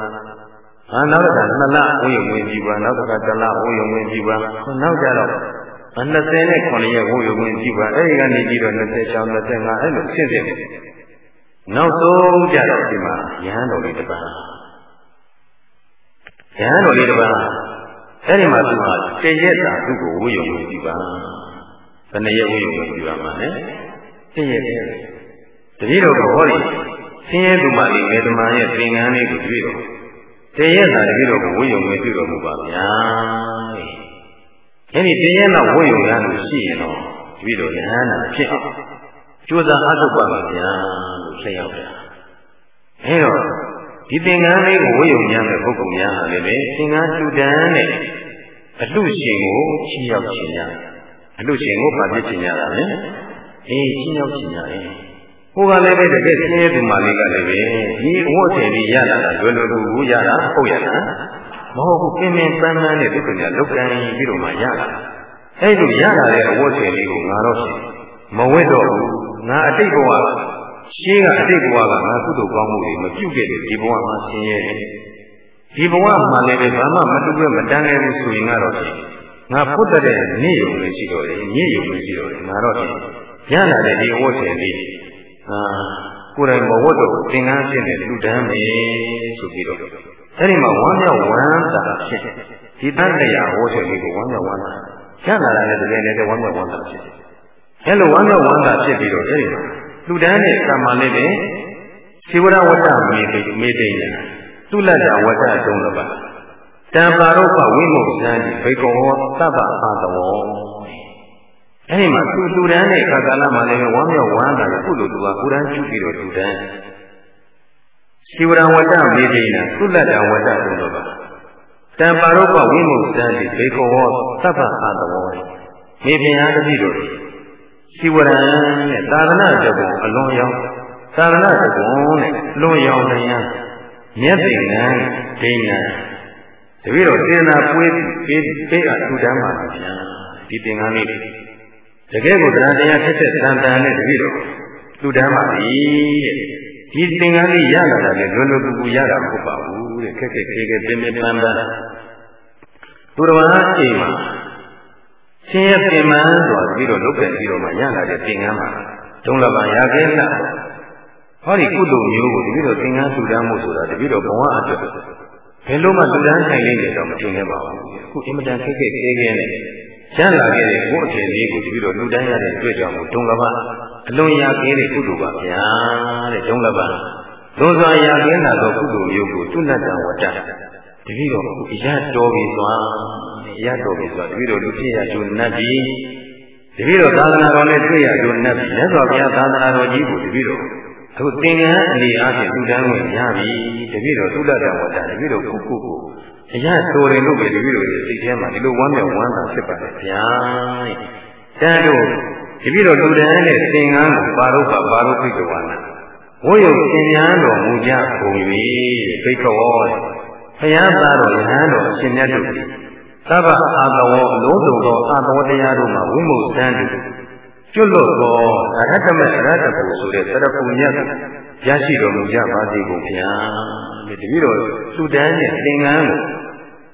နောက်တစ်ခါ2လဝိယုံဝင်ပြုပါနောက်တစ်ခါ1လဝိယုံဝင်ပြုပါနောက်ကြတော့29ရက်ဝိယုံဝင်ပြုပါအဲ့ဒီကနေပြီးတော့26 25အဲ့လိုဆင့်ဆင့်နောက်ဆုံးကြတော့ဒီမှာယဟန်တော်လေးတစ်ပါး ယဟန်တော်လေးတစ်ပါးအဲ့ဒီမှာသူကတရက်တာသူ့ကိုဝိယုံဝင်ပြုပါဘယ်နှရက်ဝိယုံဝင်ပြုပါမှာလဲတရက်တည်းတတိတော်ကဟောဒီဆင်းရဲသူမလေးမေတ္တမရဲ့သင်္ကန်းလေးကိုတွေ့တော့တရက်သာတတိတော်ကိုဝိယုံဝင်ပြုတော်မူပါဗျာအဲ့ဒီတရက်တော့ဝိယုံရလို့ရှိရင်တော့တတိတော်ယဟန်နာဖြစ်အောင်ကြိုးစားအားထုတ်ပါပါဗျာလို့ဆက်ရောက်တာအဲ့တော့ ဒီသင်္ကန်းလေးကိုဝိယုံရမယ်ပုဂ္ဂိုလ်များဟာလည်းပဲသင်္ကန်းကျူတန်းနဲ့အလှရှင်ကိုချီရောက်ခြင်းရအလှရှင်ကိုဗာပြခြင်းရတာလေအေးချီရောက်ခြင်းရတယ်ဟိုကလည်းပဲတကယ်ဆင်းရဲသူမလေးကလည်းပဲဒီအဝတ်ထည်လေးရလာတာလွယ်လွယ်ကူကူရတာဟုတ်ရလားမဟုတ်ဘူးပင်ပင်ပန်းပန်းနဲ့ဒုက္ခညာလောက်ကံပြီးတော့မှရလာအဲ့လိုရလာတဲ့အဝတ်ထည်လေးကိုငါတော့ရှင်မဝတ်တော့ဘူးငါအတိတ်ဘဝ ရှင်းကအတိတ်ဘဝကငါကုသိုလ်ကောင်းမှုတွေမပြုတ်ခဲ့တဲ့ဒီဘဝမှာဆင်းရဲတယ်ဒီဘဝမှာလည်းဘာမှမတူပဲမတန်းခဲ့ဘူးဆိုရင်ကတော့ငါဖွတ်တဲ့နေ့ယုံလေးရှိတော့တယ်ညစ်ယုံလေးရှိတော့တယ်ငါတော့ရလာတဲ့ဒီဝတ်ဆယ်လေးအာကိုယ်တိုင်မဝတ်တော့သင်္ကန်းဖြစ်နေလူတန်းမယ်ဆိုပြီးတော့အဲ့ဒီမှာဝမ်းမြောက်ဝမ်းသာဖြစ်ဒီတန်တရားဝတ်ဆယ်လေးကိုဝမ်းမြောက်ဝမ်းသာရလာတဲ့တကယ်လည်းဝမ်းမြောက်ဝမ်းသာဖြစ်အဲ့လိုဝမ်းမြောက်ဝမ်းသာဖြစ်ပြီးတော့အဲ့ဒီမှာ လူတန်းနဲ့ကမ္မလေးနဲ့ဇေဝရဝတ္တမေတိမေတိညာသုလတ္တဝတ္တတုံးလပါတံပါရုပဝိမုတ်သံဒီဘေကောသဗ္ဗအာတဝောအဲဒီမှာသူလူတန်းတဲ့ခါကာလမှာလည်းဝမ်းမြောက်ဝမ်းသာတယ်ခုလိုသူကကိုရန်ကျူပြီးတော့လူတန်းဇေဝရဝတ္တမေတိညာသုလတ္တဝတ္တတုံးလပါတံပါရုပဝိမုတ်သံဒီဘေကောသဗ္ဗအာတဝောမေပင်အားတတိတို့ ဇေဝရံနဲ့သာသနာ့ကြောင့်အလွန်ရောက်သာသနာ့ကွန်နဲ့လွန်ရောင်တရားမျက်သိငန်းဒိညာတပည့်တော်စေနာပွေးပေးပေးအထူတမ်းပါဗျာဒီသင်္ကန်းလေးတကယ်ကိုတရားတရားဖြစ်တဲ့တန်တန်နဲ့တပည့်တော်ထူတမ်းပါပြီတဲ့ဒီသင်္ကန်းလေးရလာတာလေလွယ်လွယ်ကူကူရတာမဟုတ်ပါဘူးတဲ့ခက်ခက်ခဲခဲပြင်းပြင်းပန်းပန်းသူတော်ဘာအိမ်မှာ ရှင်ရဲ့ပြင်မှန်းဆိုတာတပည့်တော်လုတ်ပြန်ပြီးတော့မှရလာတဲ့သင်္ကန်းမှာဒုံလပံရကင်းလားဟောဒီကုသိုလ်မျိုးကိုတပည့်တော်သင်္ကန်းထူတမ်းမှုဆိုတာတပည့်တော်ဘဝအတွက်ဘယ်လိုမှထူတမ်းနိုင်လိမ့်မယ်တော့မထင်ခဲ့ပါဘူးအခုအင်မတန်ခက်ခဲခဲခဲနဲ့ကျမ်းလာခဲ့တဲ့ကိုယ်အထည်လေးကိုတပည့်တော်ထူတမ်းရတဲ့တွေ့ကြောင့်ဒုံလပအလွန်ရကင်းတဲ့ကုသိုလ်ပါဗျာတဲ့ဒုံလပလွန်စွာရကင်းလာသောကုသိုလ်မျိုးကိုတုဏ္ဏတံဝတ္တ တပည့်တော်အရတော်ပြီစွာအရတော်ပြီစွာတပည့်တော်လူဖြစ်ရကျိုးနတ်ပြီတပည့်တော်သာသနာတော်နဲ့တွေ့ရကျိုးနတ်ပြီမြတ်စွာဘုရားသာသနာတော်ကြီးကိုတပည့်တော်အခုသင်္ကန်းအနေအားဖြင့်သူတန်းဝင်ရပြီတပည့်တော်သုလတဝတ္တတပည့်တော်ခုခုကိုအရာတော်တယ်လို့ပဲတပည့်တော်ရဲ့စိတ်ထဲမှာဒီလိုဝမ်းမြောက်ဝမ်းသာဖြစ်ပါတယ်ဗျာတန်တို့တပည့်တော်လူတန်းနဲ့သင်္ကန်းကိုပါရုပ်ပါပါရုပ်ပိကဝါနာဝိယုသင်္ကန်းတော်မူကြကုန်ပြီပိကဝော ဘုရားသားတော်ယဟန်တော်အရှင်မြတ်တို့သဗ္ဗအာတဝောအလုံးစုံသောအာတဝတရားတို့မှာဝိမုတ်တန်းတို့ကျွတ်လွတ်သောအရဟတမရတ္တပုဆိုတဲ့သရပုညတ်ရရှိတော်မူကြပါစေကုန်ဗျာဒီတပည့်တော်သုတန်းနဲ့သင်္ကန်းကို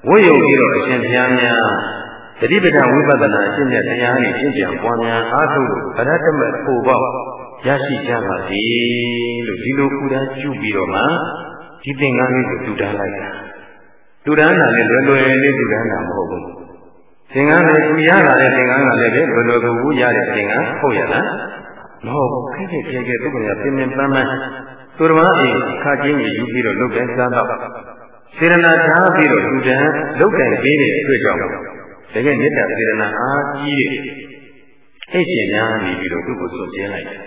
ဝိယုံပြီးတော့အရှင်ဘုရားများတတိပဒဝိပဿနာအရှင်မြတ်တရားနဲ့ရှင်းပြန်ပွားများအားထုတ်လို့အရဟတမဖို့ပေါက်ရရှိကြပါစေလို့ဒီလိုကုဒန်းကျူပြီးတော့မှဒီသင်္ကန်းလေးကိုတူတန်းလိုက်တာ တူတန်းတာလည်းလွယ်လွယ်လေးတူတန်းတာမဟုတ်ဘူးသင်္ကန်းလည်းသူရလာတဲ့သင်္ကန်းကလည်းပဲဘယ်လိုကူကူရတဲ့သင်္ကန်းဟုတ်ရလားမဟုတ်ဘူးခက်ခက်ကြဲကြဲသူကလည်းပြင်းပြင်းပန်းပန်းသူတော်ဘာအိခါချင်းကြီးယူပြီးတော့လုတ်တဲ့စားတော့စေရနာထားပြီးတော့လူတန်းလုတ်တဲ့ပေးတဲ့အတွက်ကြောင့်တကယ်မေတ္တာစေရနာအားကြီးတဲ့အိတ်ရှင်များနေပြီးတော့သူ့ကိုဆွကျင်းလိုက်တယ်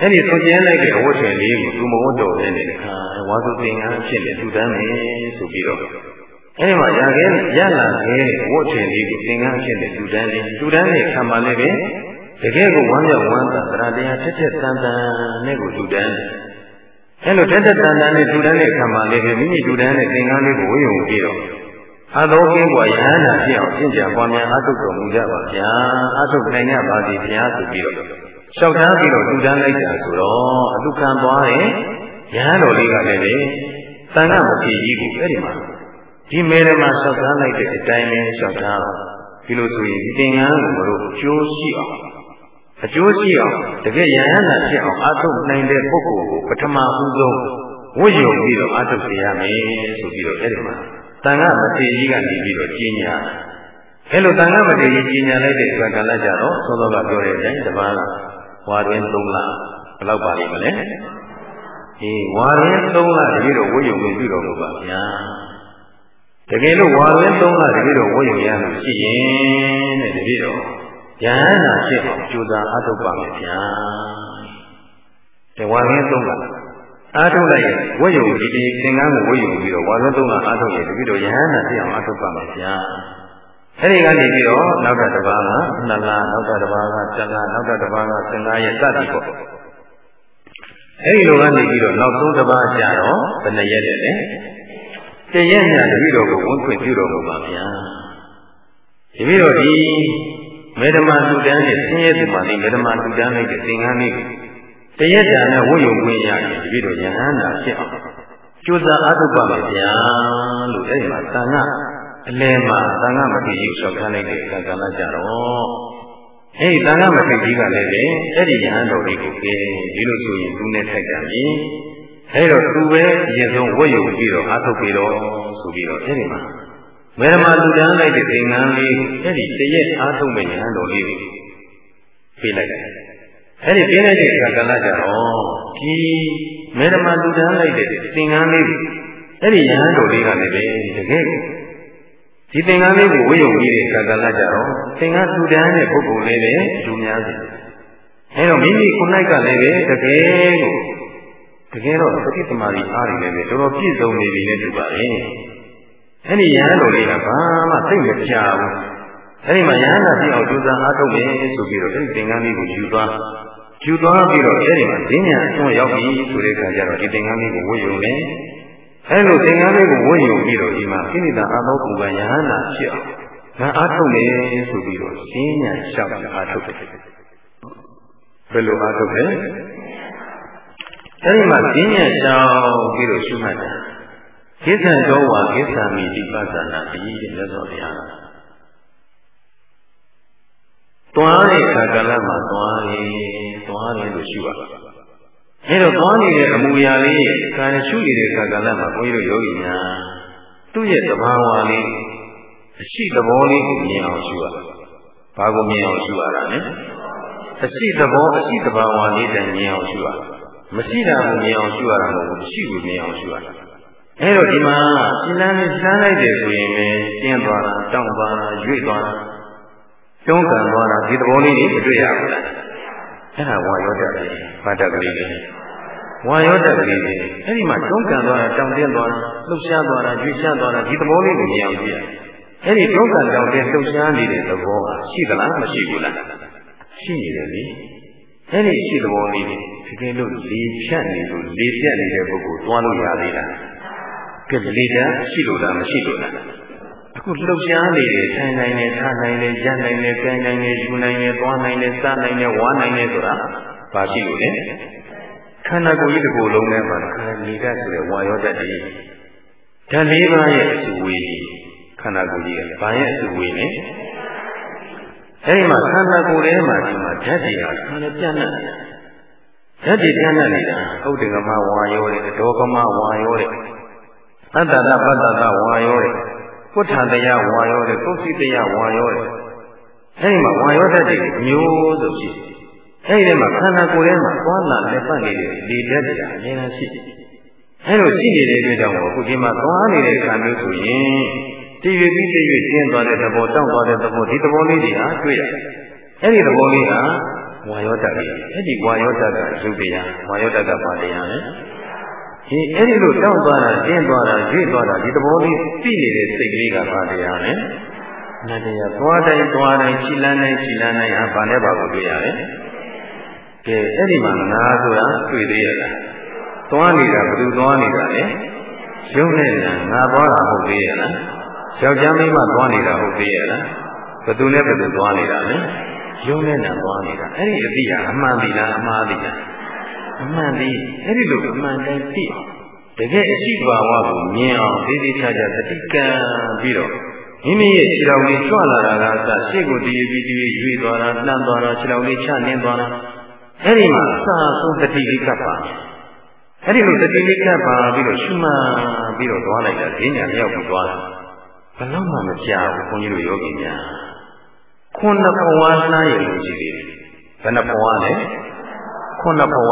အဲ့ဒီဆွကျင်းလိုက်တဲ့အဝတ်ထည်လေးကိုသူမဝတ်တော်တဲ့နေတခါဝါစုသင်္ကန်းဖြစ်နေလူတန်းနေဆိုပြီးတော့အဲဒီမှာရခဲ့ရလာခဲ့ဝတ်ချင်လေးကိုသင်္ကန်းဖြစ်တဲ့လူတန်းလေးလူတန်းလေးခံပါလေပဲတကယ်ကိုဝမ်းမြောက်ဝမ်းသာတရားတရားထက်ထက်တန်တန်နဲ့ကိုလူတန်းအဲလိုထက်ထက်တန်တန်နဲ့လူတန်းလေးခံပါလေပဲမိမိလူတန်းနဲ့သင်္ကန်းလေးကိုဝိယုံပြီးတော့အသောကင်းกว่าယဟန္တာဖြစ်အောင်ရှင်းကြပွားများအထုတ်တော်မူကြပါဗျာအထုတ်နိုင်ကြပါသည်ဗျာဆိုပြီးတော့ လျှောက်ထားပြီးတော့လူတန်းလိုက်တာဆိုတော့အတုခံသွားတယ်ယဟန်တော်လေးကလည်းလေတန်ခါမဖြစ်ကြီးကိုအဲ့ဒီမှာဒီမေရမှာလျှောက်ထားလိုက်တဲ့အတိုင်းပဲလျှောက်ထားဒီလိုဆိုရင်ဒီသင်္ကန်းကိုမလို့အကျိုးရှိအောင်အကျိုးရှိအောင်တကယ်ယဟန္တာဖြစ်အောင်အာထုတ်နိုင်တဲ့ပုဂ္ဂိုလ်ကိုပထမဦးဆုံးဝိယုံပြီးတော့အာထုတ်စေရမယ်ဆိုပြီးတော့အဲ့ဒီမှာတန်ခါမထေရကြီးကနေပြီးတော့ကြီးညာအဲ့လိုတန်ခါမထေရကြီးကြီးညာလိုက်တဲ့အတွက်ကာလကြတော့သောသောကပြောတဲ့အတိုင်းတပါးလား ဝါတွင်၃လဘယ်လောက်ပါလိမ့်မလဲအေးဝါတွင်၃လတကယ်တော့ဝိယုံပြီးပြီးတော်မူပါဗျာတကယ်လို့ဝါရင်းသုံးကတကယ်တော့ဝိယုံရလို့ရှိရင်တဲ့တကယ်တော့ဉာဏ်နာဖြစ်အောင်ကြိုးစားအားထုတ်ပါမယ်ဗျာတဲ့ဝါရင်းသုံးကအားထုတ်လိုက်ရင်ဝိယုံဒီဒီသင်္ကန်းကိုဝိယုံပြီးတော့ဝါရင်းသုံးကအားထုတ်ရင်တကယ်တော့ဉာဏ်နာဖြစ်အောင်အားထုတ်ပါမယ်ဗျာ အဲဒီကနေပြီးတော့နောက်ထပ်တစ်ပါးက2လနောက်ထပ်တစ်ပါးက7လနောက်ထပ်တစ်ပါးက15ရက်စသည်ပေါ့အဲဒီလိုကနေပြီးတော့နောက်ဆုံးတစ်ပါးကျတော့ဘယ်နှရက်လဲတရက်ညတပည့်တော်ကိုဝန်ခွင့်ပြုတော်မူပါဗျာတပည့်တော်ဒီမေဓမာလူတန်းနဲ့ဆင်းရဲသူမှနေမေဓမာလူတန်းလိုက်တဲ့သင်္ကန်းလေးကိုတရက်တာနဲ့ဝတ်ယုံခွင့်ရတယ်တပည့်တော်ယဟန္တာဖြစ်အောင်ကြိုးစားအားထုတ်ပါမယ်ဗျာလို့အဲ့ဒီမှာတန်ခါ အလဲမှာတန်ခါမတိကြီးလျှောက်ထားလိုက်တဲ့ကံကံလာကြတော့အဲ့ဒီတန်ခါမတိကြီးကလည်းပဲအဲ့ဒီယဟန်တော်လေးကိုကဲဒီလိုဆိုရင်သူနဲ့ထိုက်ကြပြီအဲ့တော့သူပဲအရင်ဆုံးဝတ်ယူပြီးတော့အားထုတ်ပြီးတော့ဆိုပြီးတော့အဲ့ဒီမှာမေရမလူတန်းလိုက်တဲ့သင်္ကန်းလေးအဲ့ဒီတရက်အားထုတ်မဲ့ယဟန်တော်လေးကိုပြေးလိုက်တယ်အဲ့ဒီပြေးလိုက်တဲ့အခါကလည်းကြတော့ဒီမေရမလူတန်းလိုက်တဲ့သင်္ကန်းလေးအဲ့ဒီယဟန်တော်လေးကလည်းပဲတကယ် ဒီသင်္ကန်းလေးကိုဝိယုံပြီးတဲ့အခါကလည်းကြတော့သင်္ကန်းလူတန်းတဲ့ပုဂ္ဂိုလ်လေးပဲလူများစီအဲ့တော့မိမိကိုယ်၌ကလည်းပဲတကယ်ကိုတကယ်တော့သတိသမารီအားရလည်းပဲတော်တော်ပြည့်စုံနေပြီနဲ့တူပါရဲ့အဲ့ဒီယဟန်တော်လေးကဘာမှသိမပြဘူးအဲ့ဒီမှာယဟန်ကပြအောင်ကြိုးစားအားထုတ်မယ်ဆိုပြီးတော့အဲ့ဒီသင်္ကန်းလေးကိုယူသွားယူသွားပြီးတော့အဲ့ဒီမှာဈဉ္ညာအစွန်းရောက်ပြီဆိုတဲ့အခါကျတော့ဒီသင်္ကန်းလေးကိုဝတ်ယူမယ် အဲ့လိုသင်္ကန်းလေးကိုဝတ်ယူပြီးတော့ဒီမှာခိနိတာအာသောပုဂ္ဂယဟန္တာဖြစ်အောင်ငါအားထုတ်မယ်ဆိုပြီးတော့ဈဉ္ညာလျှောက်အားထုတ်တယ်ဘယ်လိုအားထုတ်လဲအဲ့ဒီမှာဈဉ္ညာလျှောက်ပြီးတော့ရှုမှတ်တယ်ကိစ္စတော်ဝါကိစ္စမိတိပသနာတိတဲ့မြတ်စွာဘုရားတွားတဲ့ခါကလမှာတွားတယ်တွားတယ်လို့ရှိပါ အဲတော့တွားနေတဲ့အမူအရာလေးကာရရှုနေတဲ့ခါကလမှာဘုန်းကြီးတို့ယောဂီများသူ့ရဲ့သဘာဝလေးအရှိသဘောလေးကိုမြင်အောင်ရှုရဘာကိုမြင်အောင်ရှုရတာလဲအရှိသဘောအရှိသဘာဝလေးတည်းမြင်အောင်ရှုရမရှိတာကိုမြင်အောင်ရှုရတာမဟုတ်ဘူးရှိကိုမြင်အောင်ရှုရတာအဲတော့ဒီမှာရှင်းလန်းရှင်းလိုက်တယ်ဆိုရင်လည်းကျင်းသွားတာတောင့်သွားတာရွေ့သွားတာတွန်းကန်သွားတာဒီသဘောလေးတွေမတွေ့ရဘူးလား အဲ့ဒါဝါရောတတ်တယ်ဘာတတ်ကလေးလေဝါရောတတ်ကလေးလေအဲ့ဒီမှာတွန်းကန်သွားတာတောင့်တင်းသွားတာလှုပ်ရှားသွားတာရွေ့ရှားသွားတာဒီသဘောလေးကိုမြင်အောင်ကြည့်ရအဲ့ဒီတွန်းကန်တောင့်တင်းလှုပ်ရှားနေတဲ့သဘောဟာရှိသလားမရှိဘူးလားရှိနေတယ်လေအဲ့ဒီရှိသဘောလေးတွေတကယ်လို့လေဖြတ်နေလို့လေပြတ်နေတဲ့ပုဂ္ဂိုလ်သွားလို့ရသေးလားကဲလေတန်းရှိလို့လားမရှိလို့လား အခုလှုပ်ရှားနေတယ်ထိုင်နိုင်တယ်ထားနိုင်တယ်ရပ်နိုင်တယ်ကြိုင်နိုင်တယ်ယူနိုင်တယ်သွားနိုင်တယ်စားနိုင်တယ်ဝါနိုင်တယ်ဆိုတာဘာရှိလို့လဲခန္ဓာကိုယ်ကြီးတစ်ခုလုံးထဲမှာခန္ဓာနေတတ်ဆိုတဲ့ဝါရောတတ်တည်းဓာတ်လေးပါးရဲ့အစုဝေးကြီးခန္ဓာကိုယ်ကြီးကဘာရဲ့အစုဝေးလဲအဲဒီမှာခန္ဓာကိုယ်ထဲမှာဒီမှာဓာတ်တွေဟာခန္ဓာပြန့်နှံ့နေတာဓာတ်တွေပြန့်နှံ့နေတာဥဒ္ဒေကမဝါရောတယ်ဒေါကမဝါရောတယ်အတ္တတပတ္တတဝါရောတ ယ်ပုဋ္ဌာတရားဝါရောတယ်ပုသိတရားဝါရောတယ်အဲဒီမှာဝါရောတတ်တဲ့မျိုးစုရှိအဲဒီထဲမှာခန္ဓာကိုယ်ထဲမှာသွားလာလက်ပတ်နေတဲ့ဒီလက်တရားအများကြီးရှိအဲလိုရှိနေတဲ့အတွက်ကြောင့်အခုဒီမှာသွားနေတဲ့ခံမျိုးဆိုရင်တည်ရပြီးတည်ရကျင်းသွားတဲ့သဘောတောင့်သွားတဲ့သဘောဒီသဘောလေးတွေဟာတွေ့ရတယ်အဲဒီသဘောလေးဟာဝါယောတတ်ပဲအဲဒီဝါယောတတ်ကရုပ်တရားဝါယောတတ်ကပါတရားလေ ဒီအဲ့ဒီလိုတောင့်သွားတာကျင်းသွားတာရွေ့သွားတာဒီသဘောလေးသိနေတဲ့စိတ်ကလေးကဘာတရားလဲနတရားသွားတိုင်းသွားတိုင်းခြိလန်းတိုင်းခြိလန်းတိုင်းဟာဘာနဲ့ပါကိုတွေ့ရလဲကဲအဲ့ဒီမှာငါဆိုတာတွေ့သေးရလားသွားနေတာဘယ်သူသွားနေတာလဲရုပ်နဲ့နာငါသွားတာဟုတ်သေးရလားယောက်ျားမိန်းမသွားနေတာဟုတ်သေးရလားဘယ်သူနဲ့ဘယ်သူသွားနေတာလဲရုပ်နဲ့နာသွားနေတာအဲ့ဒီအတိဟာအမှန်ပြီလားအမှားပြီလား အမှန်ဒီအဲ့ဒီလိုအမှန်တိုင်းသိအောင်တကယ်အရှိဘာဝကိုမြင်အောင်သိသိချာချာသတိကံပြီးတော့မိမိရဲ့ခြေတော်လေးကြွလာတာကအစရှေ့ကိုတည်ပြီးတည်ရွေ့သွားတာနှံ့သွားတာခြေတော်လေးချနှင်းသွားတာအဲ့ဒီမှာအစအဆုံးတတိလေးကပ်ပါအဲ့ဒီလိုတတိလေးကပ်ပါပြီးတော့ရှုမှတ်ပြီးတော့သွားလိုက်တာဈဉ္ညာမြောက်ပြီးသွားတာဘယ်တော့မှမကြောက်ဘူးခွန်ကြီးတို့ယောဂီများခုနှစ်ဘဝနှားရလို့ရှိသေးတယ်ဘယ်နှဘဝလဲခုနှစ်ဘဝ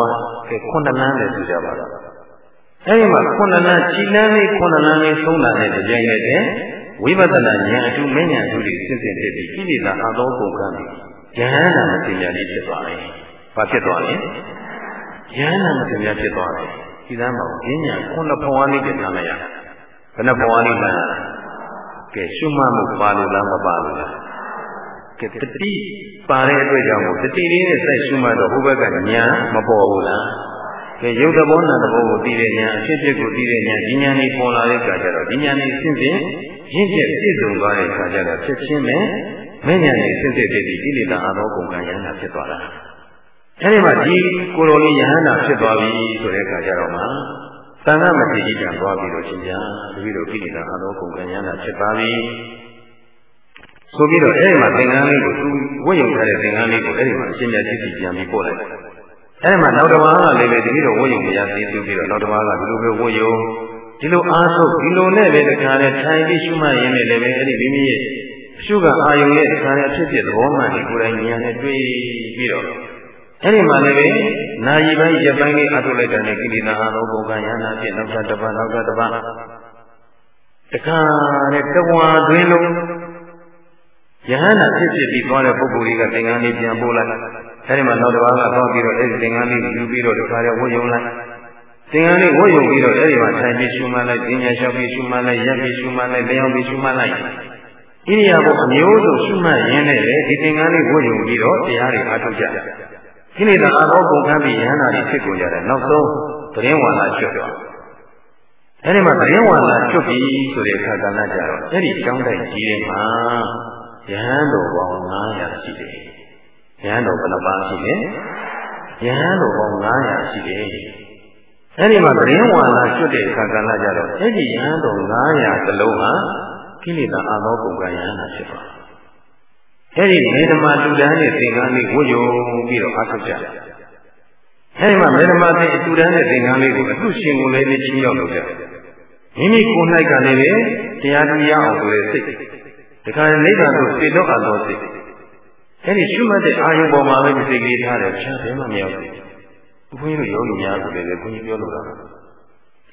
ကဲခုနှစ်လမ်းလည်းဆိုကြပါတော့အဲဒီမှာခုနှစ်လမ်းခြိလမ်းလေးခုနှစ်လမ်းလေးသုံးတာနဲ့ကြိုင်နေတဲ့ဝိပဿနာဉာဏ်အထူးမဉဏ်အထူးတွေစဉ်စဉ်ဖြစ်ပြီးကိလေသာအသောကုန်ကံဉာဏ်နာမသိညာလေးဖြစ်သွားတယ်။ဘာဖြစ်သွားလဲ။ဉာဏ်နာမသိညာဖြစ်သွားတယ်။ဒီသားမှာဉာဏ်ညာခုနှစ်ဘဝလေးပြန်လာရတာ။ဘယ်နှဘဝလေးလဲ။ကဲရှုမှတ်မှုပါလို့လားမပါလို့လား။ကဲ တတိပါတဲ့အတွက်ကြောင့်မို့တတိလေးနဲ့စိုက်ရှုမှတ်တော့ဘုဘကညာမပေါ်ဘူးလားကဲရုပ်သဘောနာသဘောကိုသိတဲ့ညာအဖြစ်ဖြစ်ကိုသိတဲ့ညာဒီညာလေးပေါ်လာတဲ့အခါကျတော့ဒီညာလေးစဉ်စဉ်ရင့်ကျက်ပြည့်စုံသွားတဲ့အခါကျတော့ဖြစ်ချင်းနဲ့မဉ္ဇဏ်လေးစဉ်စဉ်တည်းဒီကိလေသာအသောကုန်ကံယန္တာဖြစ်သွားတာအဲဒီမှာဒီကိုယ်တော်လေးယဟန္တာဖြစ်သွားပြီဆိုတဲ့အခါကျတော့မှသံဃာမတိကြီးကသွားပြီးတော့ရှင်ဗျာတပည့်တော်ကိလေသာအသောကုန်ကံရနာဖြစ်ပါပြီ ဆိုပြီးတော့အဲ့ဒီမှာသင်္ကန်းလေးကိုသူဝတ်ရုံထားတဲ့သင်္ကန်းလေးကိုအဲ့ဒီမှာအရှင်မြတ်ကြီးပြန်ပြီးပို့လိုက်အဲ့ဒီမှာနောက်တစ်ပါးကလည်းပဲတပည့်တော်ဝတ်ရုံမရသေးသူပြီးတော့နောက်တစ်ပါးကဒီလိုပဲဝတ်ရုံဒီလိုအားထုတ်ဒီလိုနဲ့ပဲတခါနဲ့ထိုင်ပြီးရှုမှတ်ရင်းနဲ့လည်းပဲအဲ့ဒီမိမိရဲ့အရှုကအာယုံရဲ့တခါနဲ့အဖြစ်ဖြစ်သဘောမှန်ဒီကိုယ်တိုင်ဉာဏ်နဲ့တွေ့ပြီးတော့အဲ့ဒီမှာလည်းပဲနာယီပိုင်းရပိုင်းလေးအထုတ်လိုက်တဲ့ကိလေသာအလုံးပုံကရဟနာဖြစ်နောက်တစ်ပတ်နောက်တစ်ပတ်တခါနဲ့တဝါတွင်လုံး ယဟန္တာဖြစ်ဖြစ်ပြီးသွားတဲ့ပုဂ္ဂိုလ်ကြီးကသင်္ကန်းလေးပြန်ပို့လိုက်အဲဒီမှာနောက်တစ်ပါးကသွားပြီးတော့အဲဒီသင်္ကန်းလေးယူပြီးတော့တခါတည်းဝတ်ယုံလိုက်သင်္ကန်းလေးဝတ်ယုံပြီးတော့အဲဒီမှာထိုင်ပြီးရှုမှတ်လိုက်၊ပညာလျှောက်ပြီးရှုမှတ်လိုက်၊ရပ်ပြီးရှုမှတ်လိုက်၊လျောင်းပြီးရှုမှတ်လိုက်ဣရိယာပုအမျိုးစုရှုမှတ်ရင်းနဲ့လေဒီသင်္ကန်းလေးဝတ်ယုံပြီးတော့တရားတွေအားထုတ်ကြတယ်ခိနိတာအဘောကုန်ခံပြီးယဟန္တာတွေဖြစ်ကုန်ကြတယ်နောက်ဆုံးသတင်းဝါလာကျွတ်သွားအဲဒီမှာသတင်းဝါလာကျွတ်ပြီဆိုတဲ့အခါကလည်းကြတော့အဲဒီကျောင်းတိုက်ကြီးထဲမှာ ယဟန်တော်ပေါင်း900ရှိတယ်။ယဟန်တော်ဘယ်နှပါးရှိလဲ။ယဟန်တော်ပေါင်း900ရှိတယ်။အဲဒီမှာသတင်းဝါလာကျွတ်တဲ့အခါကလည်းကြတော့အဲဒီယဟန်တော်900တလုံးဟာကိလေသာအသောပုံကယဟန်တာဖြစ်သွားတယ်။အဲဒီမေဓမာတူတန်းနဲ့သင်္ကန်းလေးဝတ်ယုံပြီးတော့အားထုတ်ကြတယ်။အဲဒီမှာမေဓမာသင်အတူတန်းနဲ့သင်္ကန်းလေးကိုအထုရှင်ကိုလည်းချင်းရောက်လုပ်ကြတယ်။မိမိကိုယ်၌ကလည်းတရားတရားအောင်ဆိုတဲ့စိတ် တခါနိဗ္ဗာန်ကိုသိတော့အပ်တော်စိတ်အဲ့ဒီရှုမှတ်တဲ့အာယုပေါ်မှာပဲစိတ်ကလေးထားတယ်ဖြတ်တယ်မှမရောက်ဘူးဘုန်းကြီးတို့ယောဂီများဆိုလည်းဘုန်းကြီးပြောလို့တာ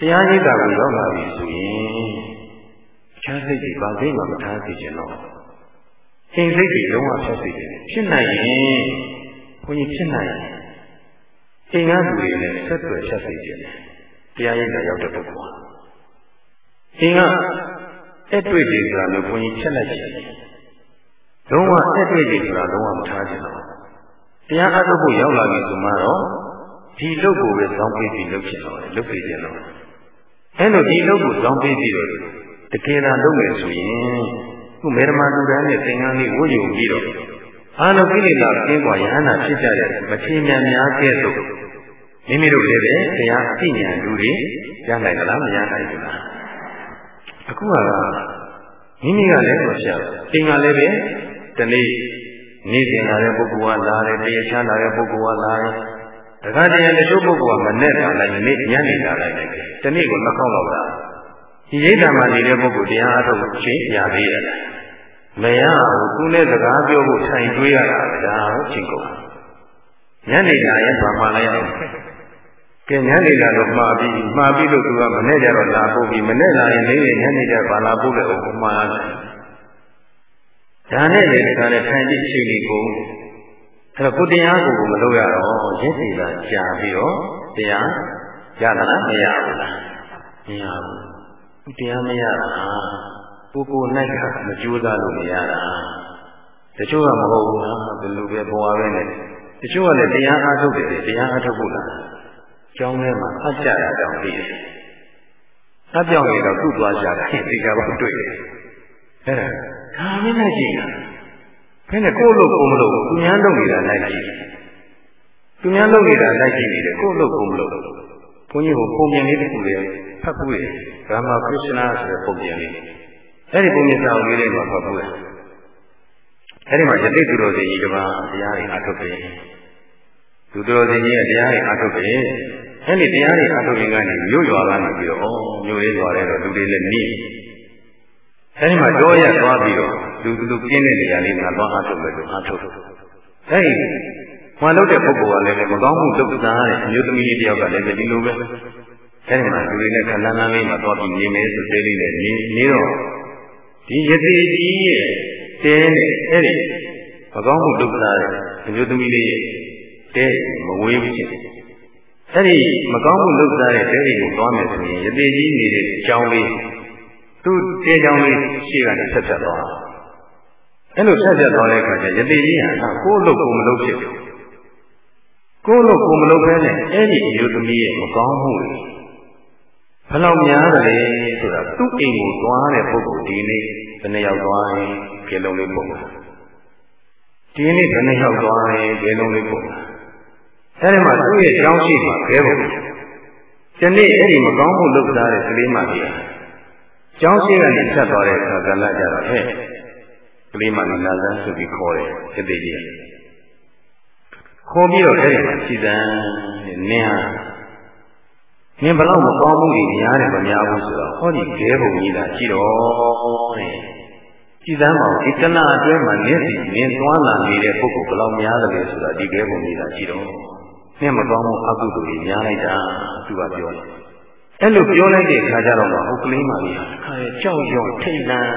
တရားရိပ်တာကိုရောက်လာပြီဆိုရင်ချမ်းစိတ်တွေဘာသိမှမထားသိချင်တော့စိတ်စိတ်တွေလုံးဝဖြတ်သိတယ်ဖြစ်နိုင်ရင်ဘုန်းကြီးဖြစ်နိုင်ရင်အိမ်ကလူတွေနဲ့ဆက်သွယ်ဖြတ်သိခြင်းတရားရိပ်တာရောက်တဲ့ပုဂ္ဂိုလ်အိမ်က အဲ့တွေ့ကြဆိုတာမျိုးဘုန်းကြီးချက်လိုက်ချင်တယ်။လုံးဝအဲ့တွေ့ကြဆိုတာလုံးဝမထားချင်တော့တရားအားထုတ်ဖို့ရောက်လာပြီဆိုမှတော့ဒီလုတ်ကိုပဲဇောင်းပေးပြီးလုပ်ချင်တော့လုပ်ပေးချင်တော့အဲ့လိုဒီလုတ်ကိုဇောင်းပေးပြီးတော့တကယ်သာလုပ်မယ်ဆိုရင်ခုမေရမတူတန်းနဲ့သင်္ကန်းလေးဝတ်ယူပြီးတော့အာနုကိလေသာကျင်းပွားယဟနာဖြစ်ကြတဲ့မထေမြတ်များကဲ့သို့မိမိတို့လည်းပဲတရားအသိဉာဏ်လူတွေရနိုင်သလားမရနိုင်ဘူးလား အခုကမိမိကလည်းမရှာအင်္ဂါလည်းပဲဒီနေ့နေ့စဉ်လာတဲ့ပုဂ္ဂိုလ်ကလာတယ်တရားချမ်းလာတဲ့ပုဂ္ဂိုလ်ကလာတယ်တခါတည်းတချို့ပုဂ္ဂိုလ်ကမနဲ့တာလိုက်နေ့ညနေလာလိုက်တယ်ဒီနေ့ကိုနှစ်ခေါက်လောက်လာဒီရိတ်တံမှာနေတဲ့ပုဂ္ဂိုလ်တရားအထုတ်ချင်းရသေးတယ်မရဘူးသူနဲ့စကားပြောဖို့ဆိုင်တွေးရတာဒါဟုတ်ချင်းကုန်ညနေလာရင်ဘာမှလည်းအောင် ကဲညနေလာတော့မှားပြီးမှားပြီးလို့သူကမနဲ့ကြတော့လာပို့ပြီးမနဲ့လာရင်လေးညနေကျဘာလာပို့လဲဥပမာတယ်ဒါနဲ့လေဒါနဲ့ထိုင်ပြီးချိန်လေးကိုအဲ့တော့ကိုတရားကိုမလုပ်ရတော့ရစ်စီလာကြာပြီးတော့တရားရတာလားမရဘူးလားမရဘူးတရားမရတာကိုကိုနိုင်ကမကြိုးစားလို့မရတာတချို့ကမဟုတ်ဘူးလားဘယ်လိုပဲဘဝပဲနဲ့တချို့ကလည်းတရားအားထုတ်တယ်တရားအားထုတ်ဖို့လား ကျောင်းထဲမှာအကြရတောင်ပြီးတယ်။အပြောင်းနေတော့သူ့သွားကြတာဒီကဘာတွေ့တယ်။အဲ့ဒါဒါမင်းနဲ့ကြည့်တာ။ဘယ်နဲ့ကိုယ့်လို့ကိုမလို့သူများလုပ်နေတာလိုက်ကြည့်။သူများလုပ်နေတာလိုက်ကြည့်နေတယ်ကိုယ့်လို့ကိုမလို့ဘုန်းကြီးကပုံပြင်လေးတစ်ခုလေးဖတ်ဘူးလေ။ရာမခရစ်နာဆိုတဲ့ပုံပြင်လေး။အဲ့ဒီပုံပြင်စာအုပ်လေးတွေမှာဖတ်ဘူးလေ။အဲ့ဒီမှာယသိသူတော်စင်ကြီးကပါတရားတွေအထုတ်တယ်။သူတော်စင်ကြီးကတရားတွေအထုတ်တယ် အဲ့ဒီတရားတွေအထုတ်ရင်ကနေမြို့ရွာကနေပြီးတော့ဩမြို့လေးရွာတဲ့တော့လူတွေလည်းနေအဲ့ဒီမှာကြောရသွားပြီးတော့လူလူပြင်းတဲ့နေရာလေးမှာသွားအထုတ်မယ်လို့အထုတ်အဲ့ဒီဟွာလို့တဲ့ပုဂ္ဂိုလ်ကလည်းမကောင်းမှုလုပ်တာတဲ့အမျိုးသမီးလေးတယောက်ကလည်းဒီလိုပဲအဲ့ဒီမှာလူတွေနဲ့ခလန်းလန်းလေးမှာသွားပြီးနေမယ်ဆိုသေးလေးနဲ့နေနေတော့ဒီယတိကြီးရဲ့တင်းနဲ့အဲ့ဒီမကောင်းမှုလုပ်တာတဲ့အမျိုးသမီးလေးရဲ့တဲမဝေးဘူးဖြစ်တယ် အဲ့ဒီမကောင်းမှုလုပ်စားတဲ့တဲ့ကိုသွားမယ်ဆိုရင်ယတိကြီးနေတဲ့အကြောင်းလေးသူ့တဲကြောင်းလေးရှေ့ကနေဆက်ဆက်သွားအဲ့လိုဆက်ဆက်သွားတဲ့အခါကျယတိကြီးဟာကိုယ်လို့ကိုယ်မလုပ်ဖြစ်တယ်ကိုယ်လို့ကိုယ်မလုပ်ဘဲနဲ့အဲ့ဒီအယုသမီးရဲ့မကောင်းမှုတွေဘယ်လောက်များတယ်လဲဆိုတာသူ့အိမ်ကိုသွားတဲ့ပုဂ္ဂိုလ်ဒီနေ့ဘယ်နှယောက်သွားရင်ကျေလုံးလေးပုံဒီနေ့ဘယ်နှယောက်သွားရင်ကျေလုံးလေးပုံ အဲဒီမှာသူ့ရဲ့ကြောင်းရှိမှာခဲပုံဒီနေ့အဲ့ဒီမကောင်းမှုလုပ်ထားတဲ့ကလေးမကြီးကျောင်းရှိကနေဖြတ်သွားတဲ့အခါကလည်းကြတော့ဟဲ့ကလေးမလေးလာစမ်းဆိုပြီးခေါ်တယ်တတိကြီးခေါ်ပြီးတော့အဲ့ဒီမှာစီတန်းနင်းဟာနင်းဘလောက်မကောင်းမှုတွေများတယ်မများဘူးဆိုတော့ဟောဒီခဲပုံကြီးလာကြည့်တော့တဲ့ကြည်သမ်းပါဦးဒီကနာအတွဲမှာနင်းစီနင်းသွားလာနေတဲ့ပုဂ္ဂိုလ်ဘလောက်များတယ်လဲဆိုတာဒီခဲပုံကြီးလာကြည့်တော့ နင်းမကောင်းမှုအကုသိုလ်တွေများလိုက်တာသူကပြောတယ်အဲ့လိုပြောလိုက်တဲ့အခါကျတော့မှဟုတ်ကလေးမလေးဟာခါရဲ့ကြောက်ရွံ့ထိတ်လန့်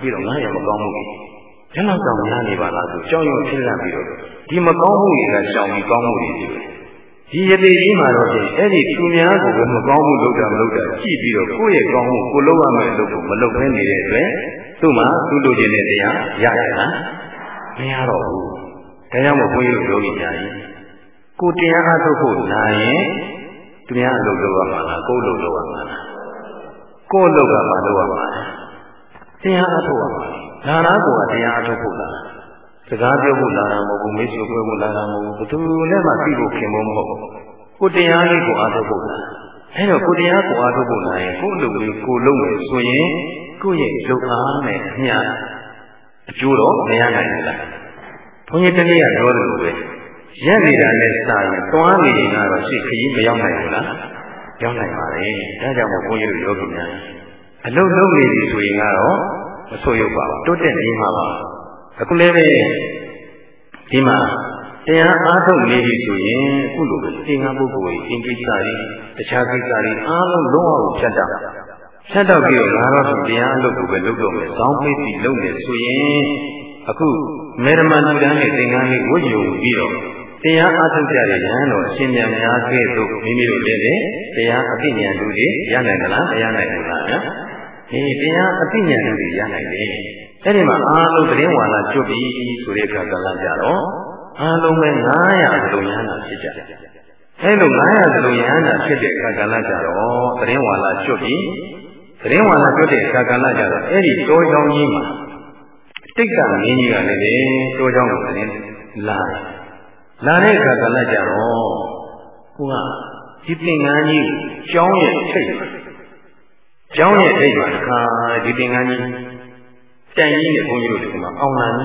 ပြီးတော့ငါရမကောင်းမှုတွေကျန်တော့များနေပါလားဆိုကြောက်ရွံ့ထိတ်လန့်ပြီးတော့ဒီမကောင်းမှုတွေကရှောင်ပြီးကောင်းမှုတွေဖြစ်တယ်ဒီယတိကြီးမှာတော့အဲ့ဒီသူများကိုပဲမကောင်းမှုလုပ်တာမလုပ်တာကြည့်ပြီးတော့ကိုယ့်ရဲ့ကောင်းမှုကိုလုပ်ရမယ်လို့မလုပ်ဘဲနေတဲ့အတွက်သူ့မှာသူ့လိုချင်တဲ့တရားရရလားမရတော့ဘူးဒါကြောင့်မို့ဘုန်းကြီးတို့ပြောကြကြရင် ကိုတရားအားထုတ်ဖို့လာရင်သူများအလုပ်လုပ်ရမှာလားကိုယ်လုပ်လုပ်ရမှာလားကိုယ်လုပ်ကမှလုပ်ရမှာလားတရားအားထုတ်ရမှာလားနာနာကိုတရားအားထုတ်ဖို့လားစကားပြောဖို့လာတာမဟုတ်ဘူးမိတ်ဆွေပြောဖို့လာတာမဟုတ်ဘူးဘယ်သူနဲ့မှသိဖို့ခင်ဖို့မဟုတ်ဘူးကိုတရားလေးကိုအားထုတ်ဖို့လာအဲ့တော့ကိုတရားကိုအားထုတ်ဖို့လာရင်ကိုယ်လုပ်လေးကိုလုပ်မယ်ဆိုရင်ကိုယ့်ရဲ့လုပ်အားနဲ့အမျှအကျိုးတော့မရနိုင်ဘူးလားဘုန်းကြီးတနေ့ကပြောတယ်လို့ပဲ ရက်နေတာနဲ့စာရင်သွားနေရင်ကတော့ရှိခရီးမရောက်နိုင်ဘူးလားရောက်နိုင်ပါလေဒါကြောင့်မို့ဘုန်းကြီးတို့ယောဂီများအလုံးလုံးနေပြီဆိုရင်ကတော့မဆိုးရုပ်ပါဘူးတိုးတက်နေမှာပါအခုလည်းပဲဒီမှာတရားအားထုတ်နေပြီဆိုရင်အခုလိုပဲသင်္ဃပုဂ္ဂိုလ်ကြီးသင်္ကိစ္စတွေတခြားကိစ္စတွေအားလုံးလုံးဝဖြတ်တာဖြတ်တော့ပြီးတော့ငါတော့တရားအလုပ်ကိုပဲလုပ်တော့မယ်။ဇောင်းပေးပြီးလုပ်မယ်ဆိုရင်အခုမေရမန်လူတန်းနဲ့သင်္ကန်းလေးဝတ်ယူပြီးတော့ တရားအားထုတ်ကြတဲ့ဉာဏ်တော်အရှင်မြတ်များကဲ့သို့မိမိတို့လည်းတရားအသိဉာဏ်တို့တွေရနိုင်သလားမရနိုင်ဘူးလားနော်။ဒီတရားအသိဉာဏ်တို့တွေရနိုင်တယ်။အဲ့ဒီမှာအားလုံးသတင်းဝါလာကျွတ်ပြီးဆိုတဲ့အခါကလည်းကြတော့အားလုံးပဲ900စလုံးဉာဏ်သာဖြစ်ကြတယ်။အဲ့လို900စလုံးဉာဏ်သာဖြစ်တဲ့အခါကလည်းကြတော့သတင်းဝါလာကျွတ်ပြီးသတင်းဝါလာကျွတ်တဲ့အခါကလည်းကြတော့အဲ့ဒီတောချောင်းကြီးမှာတိတ်ကမင်းကြီးကလည်းတောချောင်းကိုသတင်းလာတယ်။ လာတဲ့အခါကလည်းကြတော့ဟိုကဒီသင်္ကန်းကြီးကျောင်းရဲ့ထိတ်ကျောင်းရဲ့ထိတ်မှာခါဒီသင်္ကန်းကြီးတန်ကြီးနဲ့ဘုန်းကြီးတို့ဒီမှာအောင်လာနေ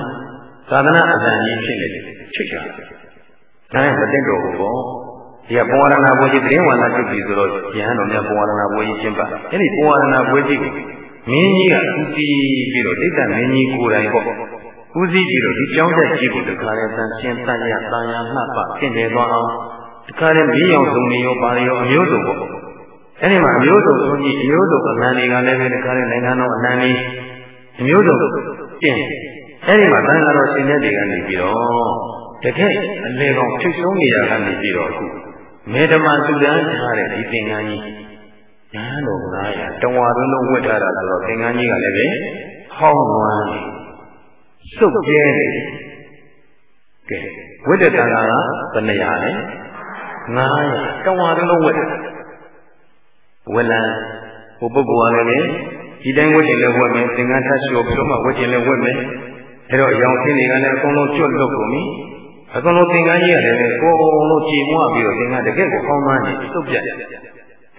သာသနာအတန်ကြီးဖြစ်နေတယ်ချိတ်တာ။ဒါနဲ့မတက်တော့ဘူးပေါ့။ဒီကဘဝရဏဘွဲကြီးသတင်းဝါဒပြုပြီဆိုတော့ယဟန်တော်များဘဝရဏဘွဲကြီးကျင်းပ။အဲ့ဒီဘဝရဏဘွဲကြီးကိုမင်းကြီးကဦးစီးပြီးတော့ဒိဋ္ဌမင်းကြီးကိုယ်တိုင်ပေါ့။ ဦးစီးပြီးတော့ဒီကြောင်းတက်ကြီးကိုတခါလဲတန်ရှင်းတန်ရတန်ရနှပ်ပပြင်နေသွားအောင်တခါလဲမီးရောင်စုံနေရောပါရောအမျိုးစုံပေါ့။အဲ့ဒီမှာအမျိုးစုံဆုံးကြီးအမျိုးစုံအလံတွေကလည်းပဲတခါလဲနိုင်ငံတော်အလံတွေအမျိုးစုံပြင်အဲ့ဒီမှာတန်ဃာတော်ရှင်တဲ့တွေကနေပြီးတော့တကယ်အလေကောင်ထိတ်ဆုံးနေရကနေပြီးတော့အခုမေတ္တမသုဒ္ဓန်းထားတဲ့ဒီသင်္ကန်းကြီးညာတော်900တဝါလုံးလုံးဝတ်ထားတာဆိုတော့သင်္ကန်းကြီးကလည်းပဲဟောင်းဝမ်း စုပ်ပြဲတယ်ကဲဝိတ္တတန်ဃာကဘယ်နှရာလဲ900တဝါလုံးလုံးဝတ်တယ်ဝလံဟိုပုဂ္ဂိုလ်ကလည်းဒီတိုင်းဝတ်တယ်လည်းဝတ်မယ်သင်္ကန်းထပ်လျှော်ပြီးတော့မှဝတ်တယ်လည်းဝတ်မယ်အဲ့တော့ရောင်ချင်းတွေကလည်းအကုန်လုံးကျွတ်လွတ်ကုန်ပြီအကုန်လုံးသင်္ကန်းကြီးရတယ်ကိုယ်အကုန်လုံးကြည်မွပြီးတော့သင်္ကန်းတကယ်ကိုကောင်းမှန်းနေသုတ်ပြတ်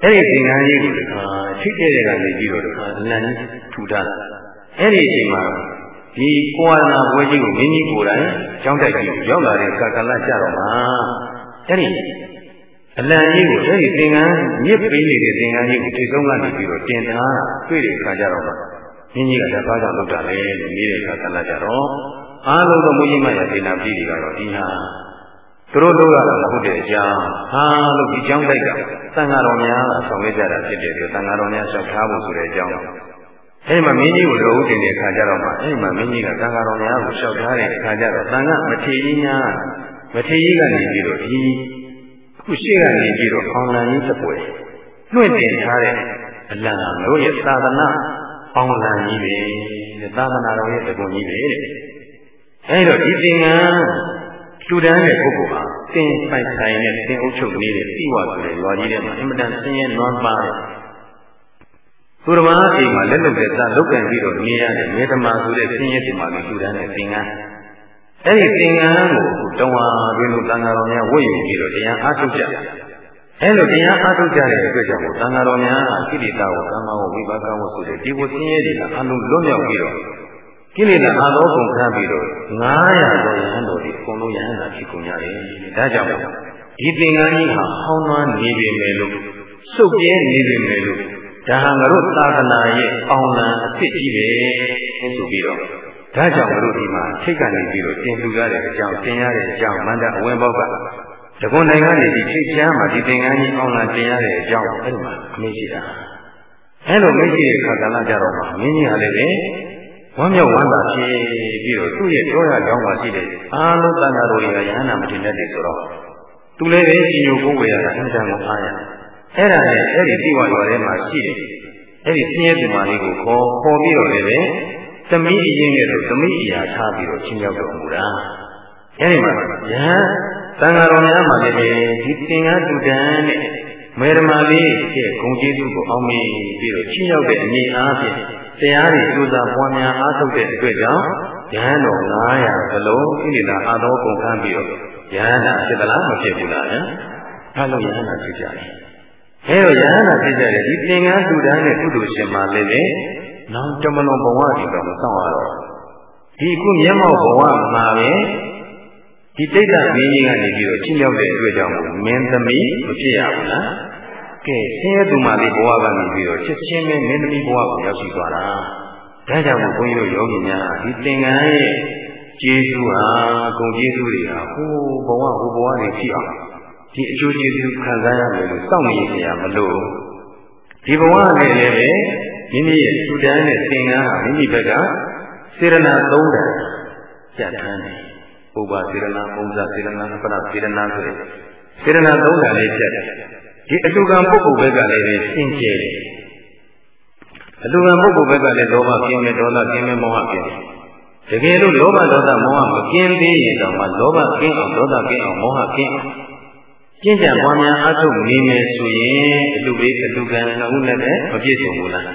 အဲ့ဒီသင်္ကန်းကြီးကိုတခါထိတဲ့တဲ့ကနေပြီးတော့တခါလမ်းထူထားအဲ့ဒီအချိန်မှာ ဒီကွာနာဘွဲကြီးကိုမင်းကြီးကိုယ်တိုင်ကြောင်းတိုက်ကြီးကိုရောက်လာတဲ့ကာကလကြတော့မှာအဲ့ဒီအလံကြီးကိုအဲ့ဒီသင်္ကန်းမြစ်ပေးနေတဲ့သင်္ကန်းကြီးကိုထိဆုံးကနေပြီးတော့တင်ထားတွေ့တဲ့အခါကျတော့မှာမင်းကြီးကလည်းဘာကြောင့်လုပ်တာလဲလို့မေးတဲ့အခါကလည်းကြတော့အားလုံးသောမူကြီးမရဒေနာပြည်တွေကတော့ဒီဟာသူတို့တို့ကတော့မဟုတ်တဲ့အကြောင်းဟာလို့ဒီကြောင်းတိုက်ကသံဃာတော်များကဆောင်ရွက်ကြတာဖြစ်တယ်လို့သံဃာတော်များလျှောက်ထားဖို့ဆိုတဲ့အကြောင်း အဲဒီမှာမင်းကြီးကိုလိုဦးတင်တဲ့အခါကျတော့မှအဲဒီမှာမင်းကြီးကသံဃာတော်များကိုလျှောက်ထားတဲ့အခါကျတော့သံဃာမထေရကြီးများမထေရကြီးကနေပြီးတော့ဒီခုရှိကနေပြီးတော့အောင်လန်ကြီးတစ်ပွဲလွှင့်တင်ထားတဲ့အလံတို့ရဲ့သာသနာအောင်လန်ကြီးပဲသာသနာတော်ရဲ့တကွန်ကြီးပဲတဲ့အဲဒီတော့ဒီသင်္ကန်းလူတန်းတဲ့ပုဂ္ဂိုလ်ဟာသင်ပိုင်ဆိုင်နဲ့သင်အုပ်ချုပ်နေတဲ့ပြီးဝဆိုတဲ့ရွာကြီးထဲမှာအင်မတန်ဆင်းရဲနွမ်းပါတဲ့ သူတော်မအိမ်မှာလက်လုပ်တဲ့သားလုတ်ကန်ပြီးတော့နေရတဲ့မေတ္တမဆိုတဲ့ဆင်းရဲဒီမှာလူတန်းတဲ့သင်္ကန်းအဲဒီသင်္ကန်းကိုတောင်းအားတွင်လို့တန်ဃာတော်များဝတ်ယူပြီးတော့တရားအားထုတ်ကြအဲလိုတရားအားထုတ်ကြတဲ့အတွက်ကြောင့်သံဃာတော်များကိလေသာကိုကမ္မဝဝိပါကဝဆိုတဲ့ဒီကိုဆင်းရဲတွေကအလုံးလွတ်မြောက်ပြီးတော့ကိလေသာအာသောကုန်ခံပြီးတော့900ကျော်ရဟန်းတော်ဒီအကုန်လုံးရဟန်းတာဖြစ်ကုန်ကြတယ်။ဒါကြောင့်ဒီသင်္ကန်းကြီးဟာဟောင်းနှွမ်းနေပေမဲ့လို့စုပ်ပြဲနေပေမဲ့လို့ ဒါဟာငါတို့သာသနာရဲ့အောင်လံအဖြစ်ကြီးပဲဆိုပြီးတော့ဒါကြောင့်ငါတို့ဒီမှာထိတ်ကနေပြီးတော့တင်ပြရတဲ့အကြောင်းသင်ရတဲ့အကြောင်းမန္တအဝင်ဘောက်ကတကွန်နိုင်ငံနေဒီထိတ်ချမ်းမှာဒီသင်္ကန်းကြီးအောင်လံတင်ရတဲ့အကြောင်းအဲ့ဒီမှာအမေးရှိတာအဲ့လိုမေးရှိတဲ့ခါကလာကြတော့မှမင်းကြီးဟာလည်းဝမ်းမြောက်ဝမ်းသာဖြစ်ပြီးတော့သူ့ရဲ့ပြောရကြောင်းပါရှိတဲ့အာလုံးတန်ဃာတော်တွေကယဟန္တာမတင်တတ်တယ်ဆိုတော့သူလည်းပဲရှင်ယုံကိုယ်ဝေရတာအမှန်တန်ကိုအားရ အဲ့ဒါနဲ့အဲ့ဒီတိဝရွာထဲမှာရှိတယ်အဲ့ဒီဆင်းရဲသူမလေးကိုခေါ်ခေါ်ပြီးတော့လည်းပဲသမီးအရင်ကတည်းကသမီးအရာထားပြီးတော့ချင်းရောက်တော်မူတာအဲ့ဒီမှာယဟန်တန်ဃာတော်များမှာလည်းဒီသင်္ကန်းတူတန်းနဲ့မေရမာလေးရဲ့ဂုံကျေးဇူးကိုအောင်မြင်ပြီးတော့ချင်းရောက်တဲ့အနေအားဖြင့်တရားတွေကျူစာပွားများအားထုတ်တဲ့အတွက်ကြောင့်ယဟန်တော်900ဘလုံးဣတိတာအာသောကုန်ခန်းပြီးတော့ယဟန်တာဖြစ်သလားမဖြစ်ဘူးလားဗျာအဲလိုယဟန်တာဖြစ်ကြတယ် အဲလိုယဟန်တာဖြစ်ကြတယ်ဒီသင်္ကန်းတူတန်းနဲ့ကုသိုလ်ရှင်မှလည်းလေနောက်တမလွန်ဘဝဒီတော့မဆောင်ရတော့ဒီခုမျက်မှောက်ဘဝမှာပဲဒီတိတ်တမင်းကြီးကနေပြီးတော့ချင်းရောက်တဲ့အတွက်ကြောင့်မင်းသမီးမဖြစ်ရဘူးလားကဲဆင်းရဲသူမှလေးဘဝကနေပြီးတော့ချက်ချင်းပဲမင်းသမီးဘဝကိုရောက်ရှိသွားတာဒါကြောင့်ဘုန်းကြီးတို့ယောဂီများဒီသင်္ကန်းရဲ့ကျေးဇူးဟာဂုဏ်ကျေးဇူးတွေဟာဟိုးဘဝဟိုဘဝတွေဖြစ်အောင် ဒီအကျိုးကျေးဇူးခံစားရမယ်လို့စောင့်နေကြရမလို့ဒီဘဝနဲ့လည်းပဲမိမိရဲ့ထူတန်းတဲ့သင်္ကန်းဟာမိမိဘက်ကစေရနာ၃တန်ကြက်ထမ်းတယ်။ဥပစေရနာပုံစံစေရနာပရစေရနာဆိုတဲ့စေရနာ၃တန်လေးကြက်တယ်။ဒီအတူကံပုဂ္ဂိုလ်ဘက်ကလည်းရှင်းကျဲတယ်။အတူကံပုဂ္ဂိုလ်ဘက်ကလည်းလောဘကင်းတယ်ဒေါသကင်းတယ်မောဟကင်းတယ်။တကယ်လို့လောဘဒေါသမောဟမကင်းသေးရင်တော့မှလောဘကင်းအောင်ဒေါသကင်းအောင်မောဟကင်းအောင် ကျင့်ကြံပွားများအထုတ်နေမယ်ဆိုရင်အလူလေးအလူကံနှုတ်နဲ့လည်းမပြည့်စုံဘူးလား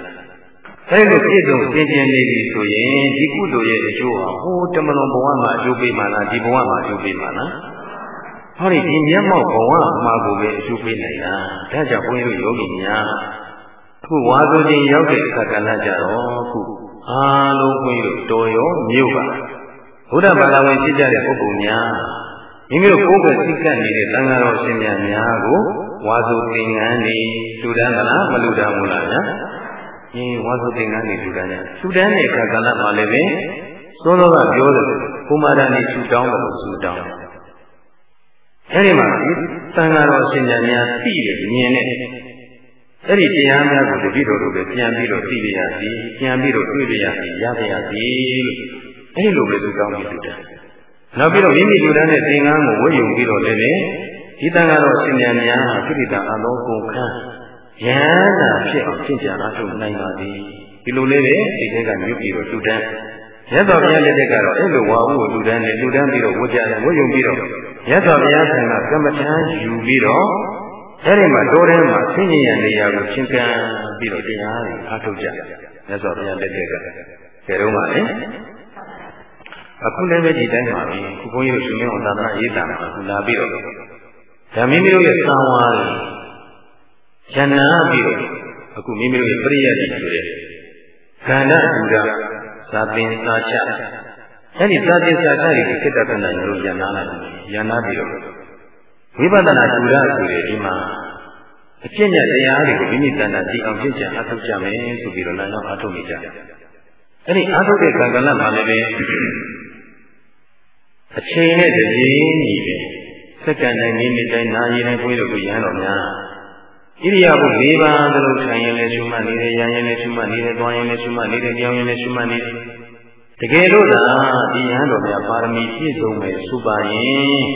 အဲလိုပြည့်စုံသင်ကျင်နေပြီဆိုရင်ဒီကုသိုလ်ရဲ့အကျိုးဟာဟိုတမလွန်ဘဝမှာအကျိုးပေးမှလားဒီဘဝမှာအကျိုးပေးမှလားဟောဒီဒီမျက်မှောက်ဘဝမှာကိုပဲအကျိုးပေးနိုင်တာဒါကြောင့်ဘုန်းကြီးတို့ယောဂီများအခုဝါဆိုခြင်းရောက်တဲ့အခါကလည်းကြတော့ခုအားလုံးဘုန်းကြီးတို့တော်ရောမြို့ပါဘုရားဘာသာဝင်ဖြစ်ကြတဲ့ပုဂ္ဂိုလ်များ မိမိတို့ကိုယ်ပဲသိကပ်နေတဲ့သံဃာတော်ရှင်များများကိုဝါဆိုသင်္ကန်းနေလူတန်းကလားမလူတန်းဘူးလားညာအင်းဝါဆိုသင်္ကန်းနေလူတန်းနဲ့လူတန်းတဲ့အခါကလည်းမှလည်းပဲသုံးတော်ကပြောတယ်ကုမာရနေသူတောင်းတယ်သူတောင်းတယ်အဲဒီမှာသံဃာတော်ရှင်များများသိတယ်မြင်တယ်အဲ့ဒီတရားများကိုတတိတော်တို့ပဲပြန်ပြီးတော့သိရစီပြန်ပြီးတော့တွေ့ရစီရရစီလို့အဲ့လိုပဲသူတောင်းပြီးတူတယ် နောက်ပြီးတော့မိမိလူတန်းတဲ့သင်္ကန်းကိုဝတ်ယူပြီးတော့လည်းဒီတန်ကတော့ရှင်ညာများခိတိတာအလုံးကုန်ခန်းယန္တာဖြစ်အောင်ရှင်းကြအားထုတ်နိုင်ပါသည်ဒီလိုလေးပဲဒီထဲကမြုပ်ပြီးတော့လူတန်းရသော်ဘုရားလက်ထက်ကတော့အဲ့လိုဝါဟုကိုလူတန်းနဲ့လူတန်းပြီးတော့ဝတ်ကြတယ်ဝတ်ယူပြီးတော့ရသော်ဘုရားဆံကကမ္မထမ်းယူပြီးတော့အဲ့ဒီမှာတိုးထဲမှာဆင်းရဲနေရာကိုချင်းကန်းပြီးတော့တရားတွေအားထုတ်ကြရသော်ဘုရားလက်ထက်ကဘယ်တော့မှလဲ အခုလည်းပဲဒီတိုင်းပါပဲခုဘုန်းကြီးတို့ရှင်မင်းအောင်သာသနာရေးတာမှာအခုလာပြီးတော့ဒါမိမိတို့ရဲ့သံဝါးတွေဉာဏပြီးတော့အခုမိမိတို့ရဲ့ပရိယတ်ကြီးဆိုတဲ့ခန္ဓာအူရာသာသင်သာချအဲ့ဒီသာသင်သာချတွေစိတ်တခဏညလို့ဉာဏလိုက်ဉာဏပြီးတော့ဝိပဿနာအူရာဆိုတဲ့ဒီမှာအကျင့်နဲ့တရားတွေကိုမိမိတဏ္ဍာကြည့်အောင်ကြည့်ကြအထောက်ကြမယ်ဆိုပြီးတော့လမ်းကြောင်းအထောက်နေကြတယ်အဲ့ဒီအထုတ်တဲ့ကံကလမှာလည်းပဲ အချိန်နဲ့တည်းကြီးပဲစက္ကန့်တိုင်းမိနစ်တိုင်းနာရီတိုင်းဘုရားတို့ရဟန်းတော်များဣရိယာပု၄ပါးသလုံးထိုင်ရင်လည်းရှုမှတ်နေတယ်ရရင်လည်းရှုမှတ်နေတယ်သွားရင်လည်းရှုမှတ်နေတယ်ကြောင်းရင်လည်းရှုမှတ်နေတယ်တကယ်လို့သာဒီရဟန်းတော်များပါရမီပြည့်စုံမယ်ဆိုပါရင်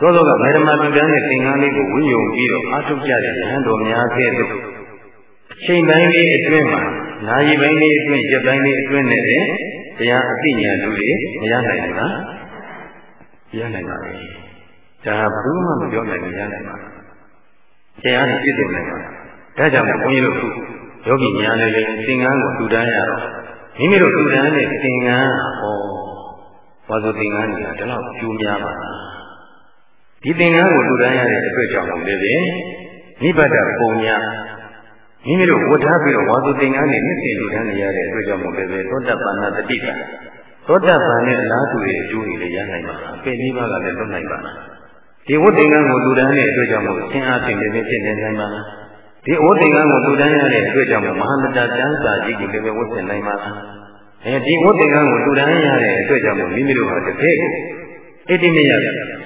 သောသောကမေရမတူတန်းတဲ့သင်္ကန်းလေးကိုဝိယုံပြီးတော့အားထုတ်ကြတဲ့ရဟန်းတော်များကဲ့သို့အချိန်ပိုင်းလေးအတွင်းမှာနာရီပိုင်းလေးအတွင်းရက်ပိုင်းလေးအတွင်းနဲ့တရားအသိဉာဏ်တို့တွေမရနိုင်ဘူးလား ရနိုင်ပါလေဒါဘယ်သူမှမပြောနိုင်ဘူးရနိုင်ပါတရားနဲ့ပြည့်စုံနိုင်ပါဒါကြောင့်ဘုန်းကြီးတို့ယောဂီများလည်းသင်္ကန်းကိုတူတန်းရတော့မိမိတို့တူတန်းတဲ့သင်္ကန်းဟောဘာလို့သင်္ကန်းနေတာဒီလောက်ကျူးများပါလားဒီသင်္ကန်းကိုလူတိုင်းရတဲ့အတွက်ကြောင့်လည်းပဲနိဗ္ဗာန်ပုံညာမိမိတို့ဝတ်ထားပြီးတော့ဝါသူသင်္ကန်းနဲ့နှစ်စဉ်လူတိုင်းနေရတဲ့အတွက်ကြောင့်လည်းပဲသောတပန်နာတတိက သောတပန်နဲ့အလားတူရဲ့အကျိုးတွေလည်းရနိုင်ပါလားပေနိဗ္ဗာန်ကလည်းလွတ်နိုင်ပါလားဒီဝတ်သင်္ကန်းကိုလူတိုင်းရဲ့အတွက်ကြောင့်မို့ဆင်းအားဖြင့်လည်းဖြစ်နေနိုင်ပါလားဒီဝတ်သင်္ကန်းကိုလူတိုင်းရတဲ့အတွက်ကြောင့်မဟာမတ္တကျမ်းစာကြီးကိုလည်းဝတ်ဆင်နိုင်ပါလားအဲဒီဝတ်သင်္ကန်းကိုလူတိုင်းရတဲ့အတွက်ကြောင့်မိမိတို့ဟာတကယ်အတိမယ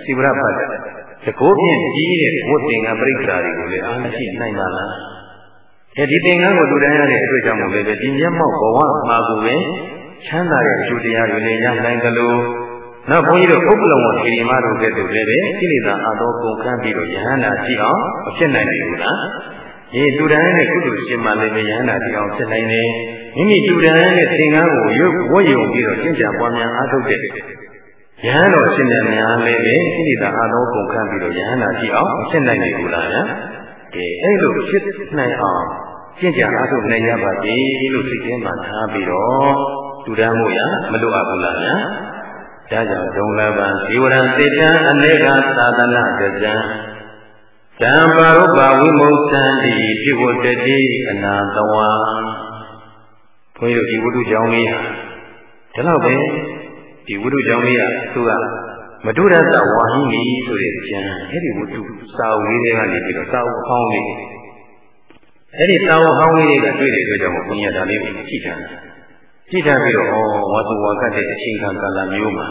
စီဝရဖတ်တကောဖြင့်ကြီးတဲ့ဝတ်သင်္ကန်းပြိဿာတွေကိုလည်းအားမရှိနိုင်ပါလားအဲဒီသင်္ကန်းကိုလူတိုင်းရတဲ့အတွက်ကြောင့်လည်းဒီမျက်မှောက်ဘဝမှာကိုပဲ ချမ်းသာတဲ့အကျိုးတရားတွေလည်းရနိုင်ကြလို့နောက်ဘုန်းကြီးတို့ဥပ္ပလဝံခေရီမတို့ကဲ့သို့လည်းပဲကိလေသာအသောကုန်ခန်းပြီးတော့ယဟန္တာကြည့်အောင်မဖြစ်နိုင်ဘူးလားဒီတူတန်းနဲ့ကုသိုလ်ရှင်မှလည်းယဟန္တာကြည့်အောင်ဖြစ်နိုင်တယ်မိမိတူတန်းနဲ့သင်္ကန်းကိုရုပ်ဝတ်ယုံပြီးတော့ကျင့်ကြံပွားများအားထုတ်တဲ့ယဟန်တော်ရှင်မြတ်များလည်းပဲကိလေသာအသောကုန်ခန်းပြီးတော့ယဟန္တာကြည့်အောင်ဖြစ်နိုင်ဘူးလားဗျာကဲအဲ့လိုဖြစ်နိုင်အောင်ကျင့်ကြံအားထုတ်နိုင်ရပါစေလို့စိတ်ထဲမှာထားပြီးတော့ တူတန်းမှုရမလိုအပ်ဘူးလားဗျာဒါကြောင့်ဒုံလပံဇီဝရံစေတံအနေကသာသနာတဇံတံပါရုပဝိမုတ်သံတိပြဝတ္တိအနာတဝံဘုန်းကြီးတို့ဒီဝိတုကြောင့်လေးဟာဒီလောက်ပဲဒီဝိတုကြောင့်လေးကသူကမတုရတဝါဟိနီဆိုတဲ့ကျမ်းအဲ့ဒီဝိတုစာအုပ်လေးတွေကနေပြီးတော့စာအုပ်ဟောင်းလေးအဲ့ဒီစာအုပ်ဟောင်းလေးတွေကတွေ့တဲ့အတွက်ကြောင့်ဘုန်းကြီးကဒါလေးကိုကြည့်ထားတယ် ကြည့်ထားပြီးတော့ဩဝါသူဝါကတဲ့အချိန်ခံကာလမျိုးမှာ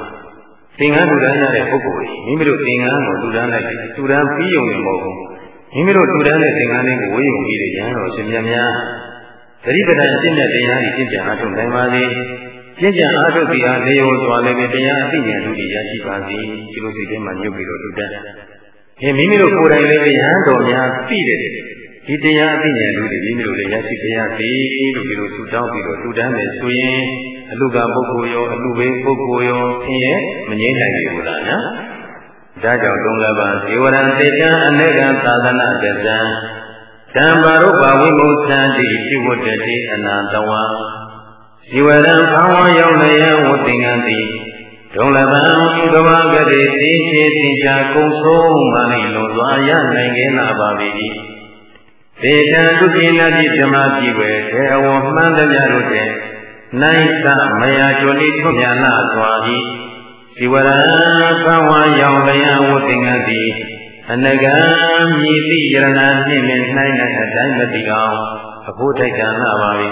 သင်္ကန်းလူတန်းရတဲ့ပုဂ္ဂိုလ်ကြီးမိမိတို့သင်္ကန်းကိုလူတန်းလိုက်တယ်လူတန်းပြီးုံနဲ့မဟုတ်ဘူးမိမိတို့လူတန်းတဲ့သင်္ကန်းလေးကိုဝေယုံပြီးတဲ့ရဟန်းတော်ရှင်မြတ်များသတိပဋ္ဌာန်ရှင်းတဲ့တရားကြီးရှင်းကြအားထုတ်နိုင်ပါစေရှင်းကြအားထုတ်ပြီးအားနေရောစွာလည်းပဲတရားအသိဉာဏ်လူကြီးရရှိပါစေဒီလိုစိတ်ထဲမှာညှုပ်ပြီးတော့လူတန်းဟင်မိမိတို့ကိုယ်တိုင်လည်းပဲရဟန်းတော်များသိတယ် ဒီတရားအသိဉာဏ်လူတွေမိမိတို့လည်းရရှိကြရစေလို့ဒီလိုဆုတောင်းပြီးတော့လူတန်းမယ်ဆိုရင်အလူကပုဂ္ဂိုလ်ရောအလူဘေးပုဂ္ဂိုလ်ရောဆင်းရဲမငြိမ့်နိုင်ဘူးလားနော်ဒါကြောင့်သုံးလပါဇေဝရံတေတံအနေကသာသနာတဇံဓမ္မရုပဝိမုသံတိပြဝတ္တိအနာတဝံဇေဝရံဘာဝရောက်လျံဝတ္တင်္ဂတိဒုံလပံကဘာကတိသိချေသိချာကုံဆုံးမလိလွန်စွာရနိုင်ခဲ့လာပါ၏ သေတံဒုတိနာတိဓမ္မပြည့်ဝဲသေအဝမှန်တရားတို့တဲ့နိုင်သမယာကျော်လေးထွမြလာစွာ၏ဇိဝရံဘဝရောက်လျံဝတ္တင်္ဂတိအနကံမြည်သည့်ယရဏနှင့်လည်းနိုင်နိုင်အတိုင်းမသိအောင်အဖို့ထိုက်ကံလာပါ၏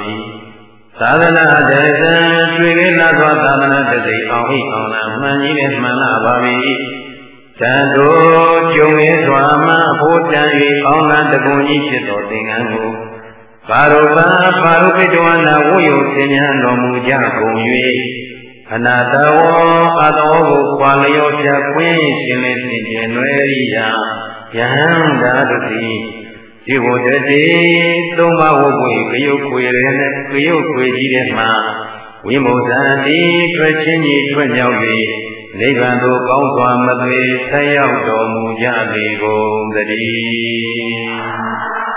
သာသနာတဇံတွေ့ခဲ့လာသောသာသနာတစိအောင်ဟိအောင်လာမှန်ကြီးနဲ့မှန်လာပါ၏ တန်တို့ကျုံရဲစွာမှဖို့တန်၍အောင်းလာတကုံကြီးဖြစ်သောသင်္ကန်းကိုပါရုပံပါရုပိတဝနာဝိယုသင်ညာတော်မူကြကုန်၍အနာတဝောအတောကိုပွာလျောဖြတ်ခွင်းရှင်လေးသင်ကျင်နွယ်ရိယာယဟန္တာတို့သည်ဒီဝတ္တိသုံးပါးဝုတ်ကိုကယုတ်ခွေရဲနဲ့ကယုတ်ခွေကြီးတဲ့မှာဝိမု धा တိထွက်ချင်းကြီးထွက်မြောက်၍ နိဗ္ဗာန်သို့ကောင်းစွာမသွေဆက်ရောက်တော်မူကြလေကုန်သတည်း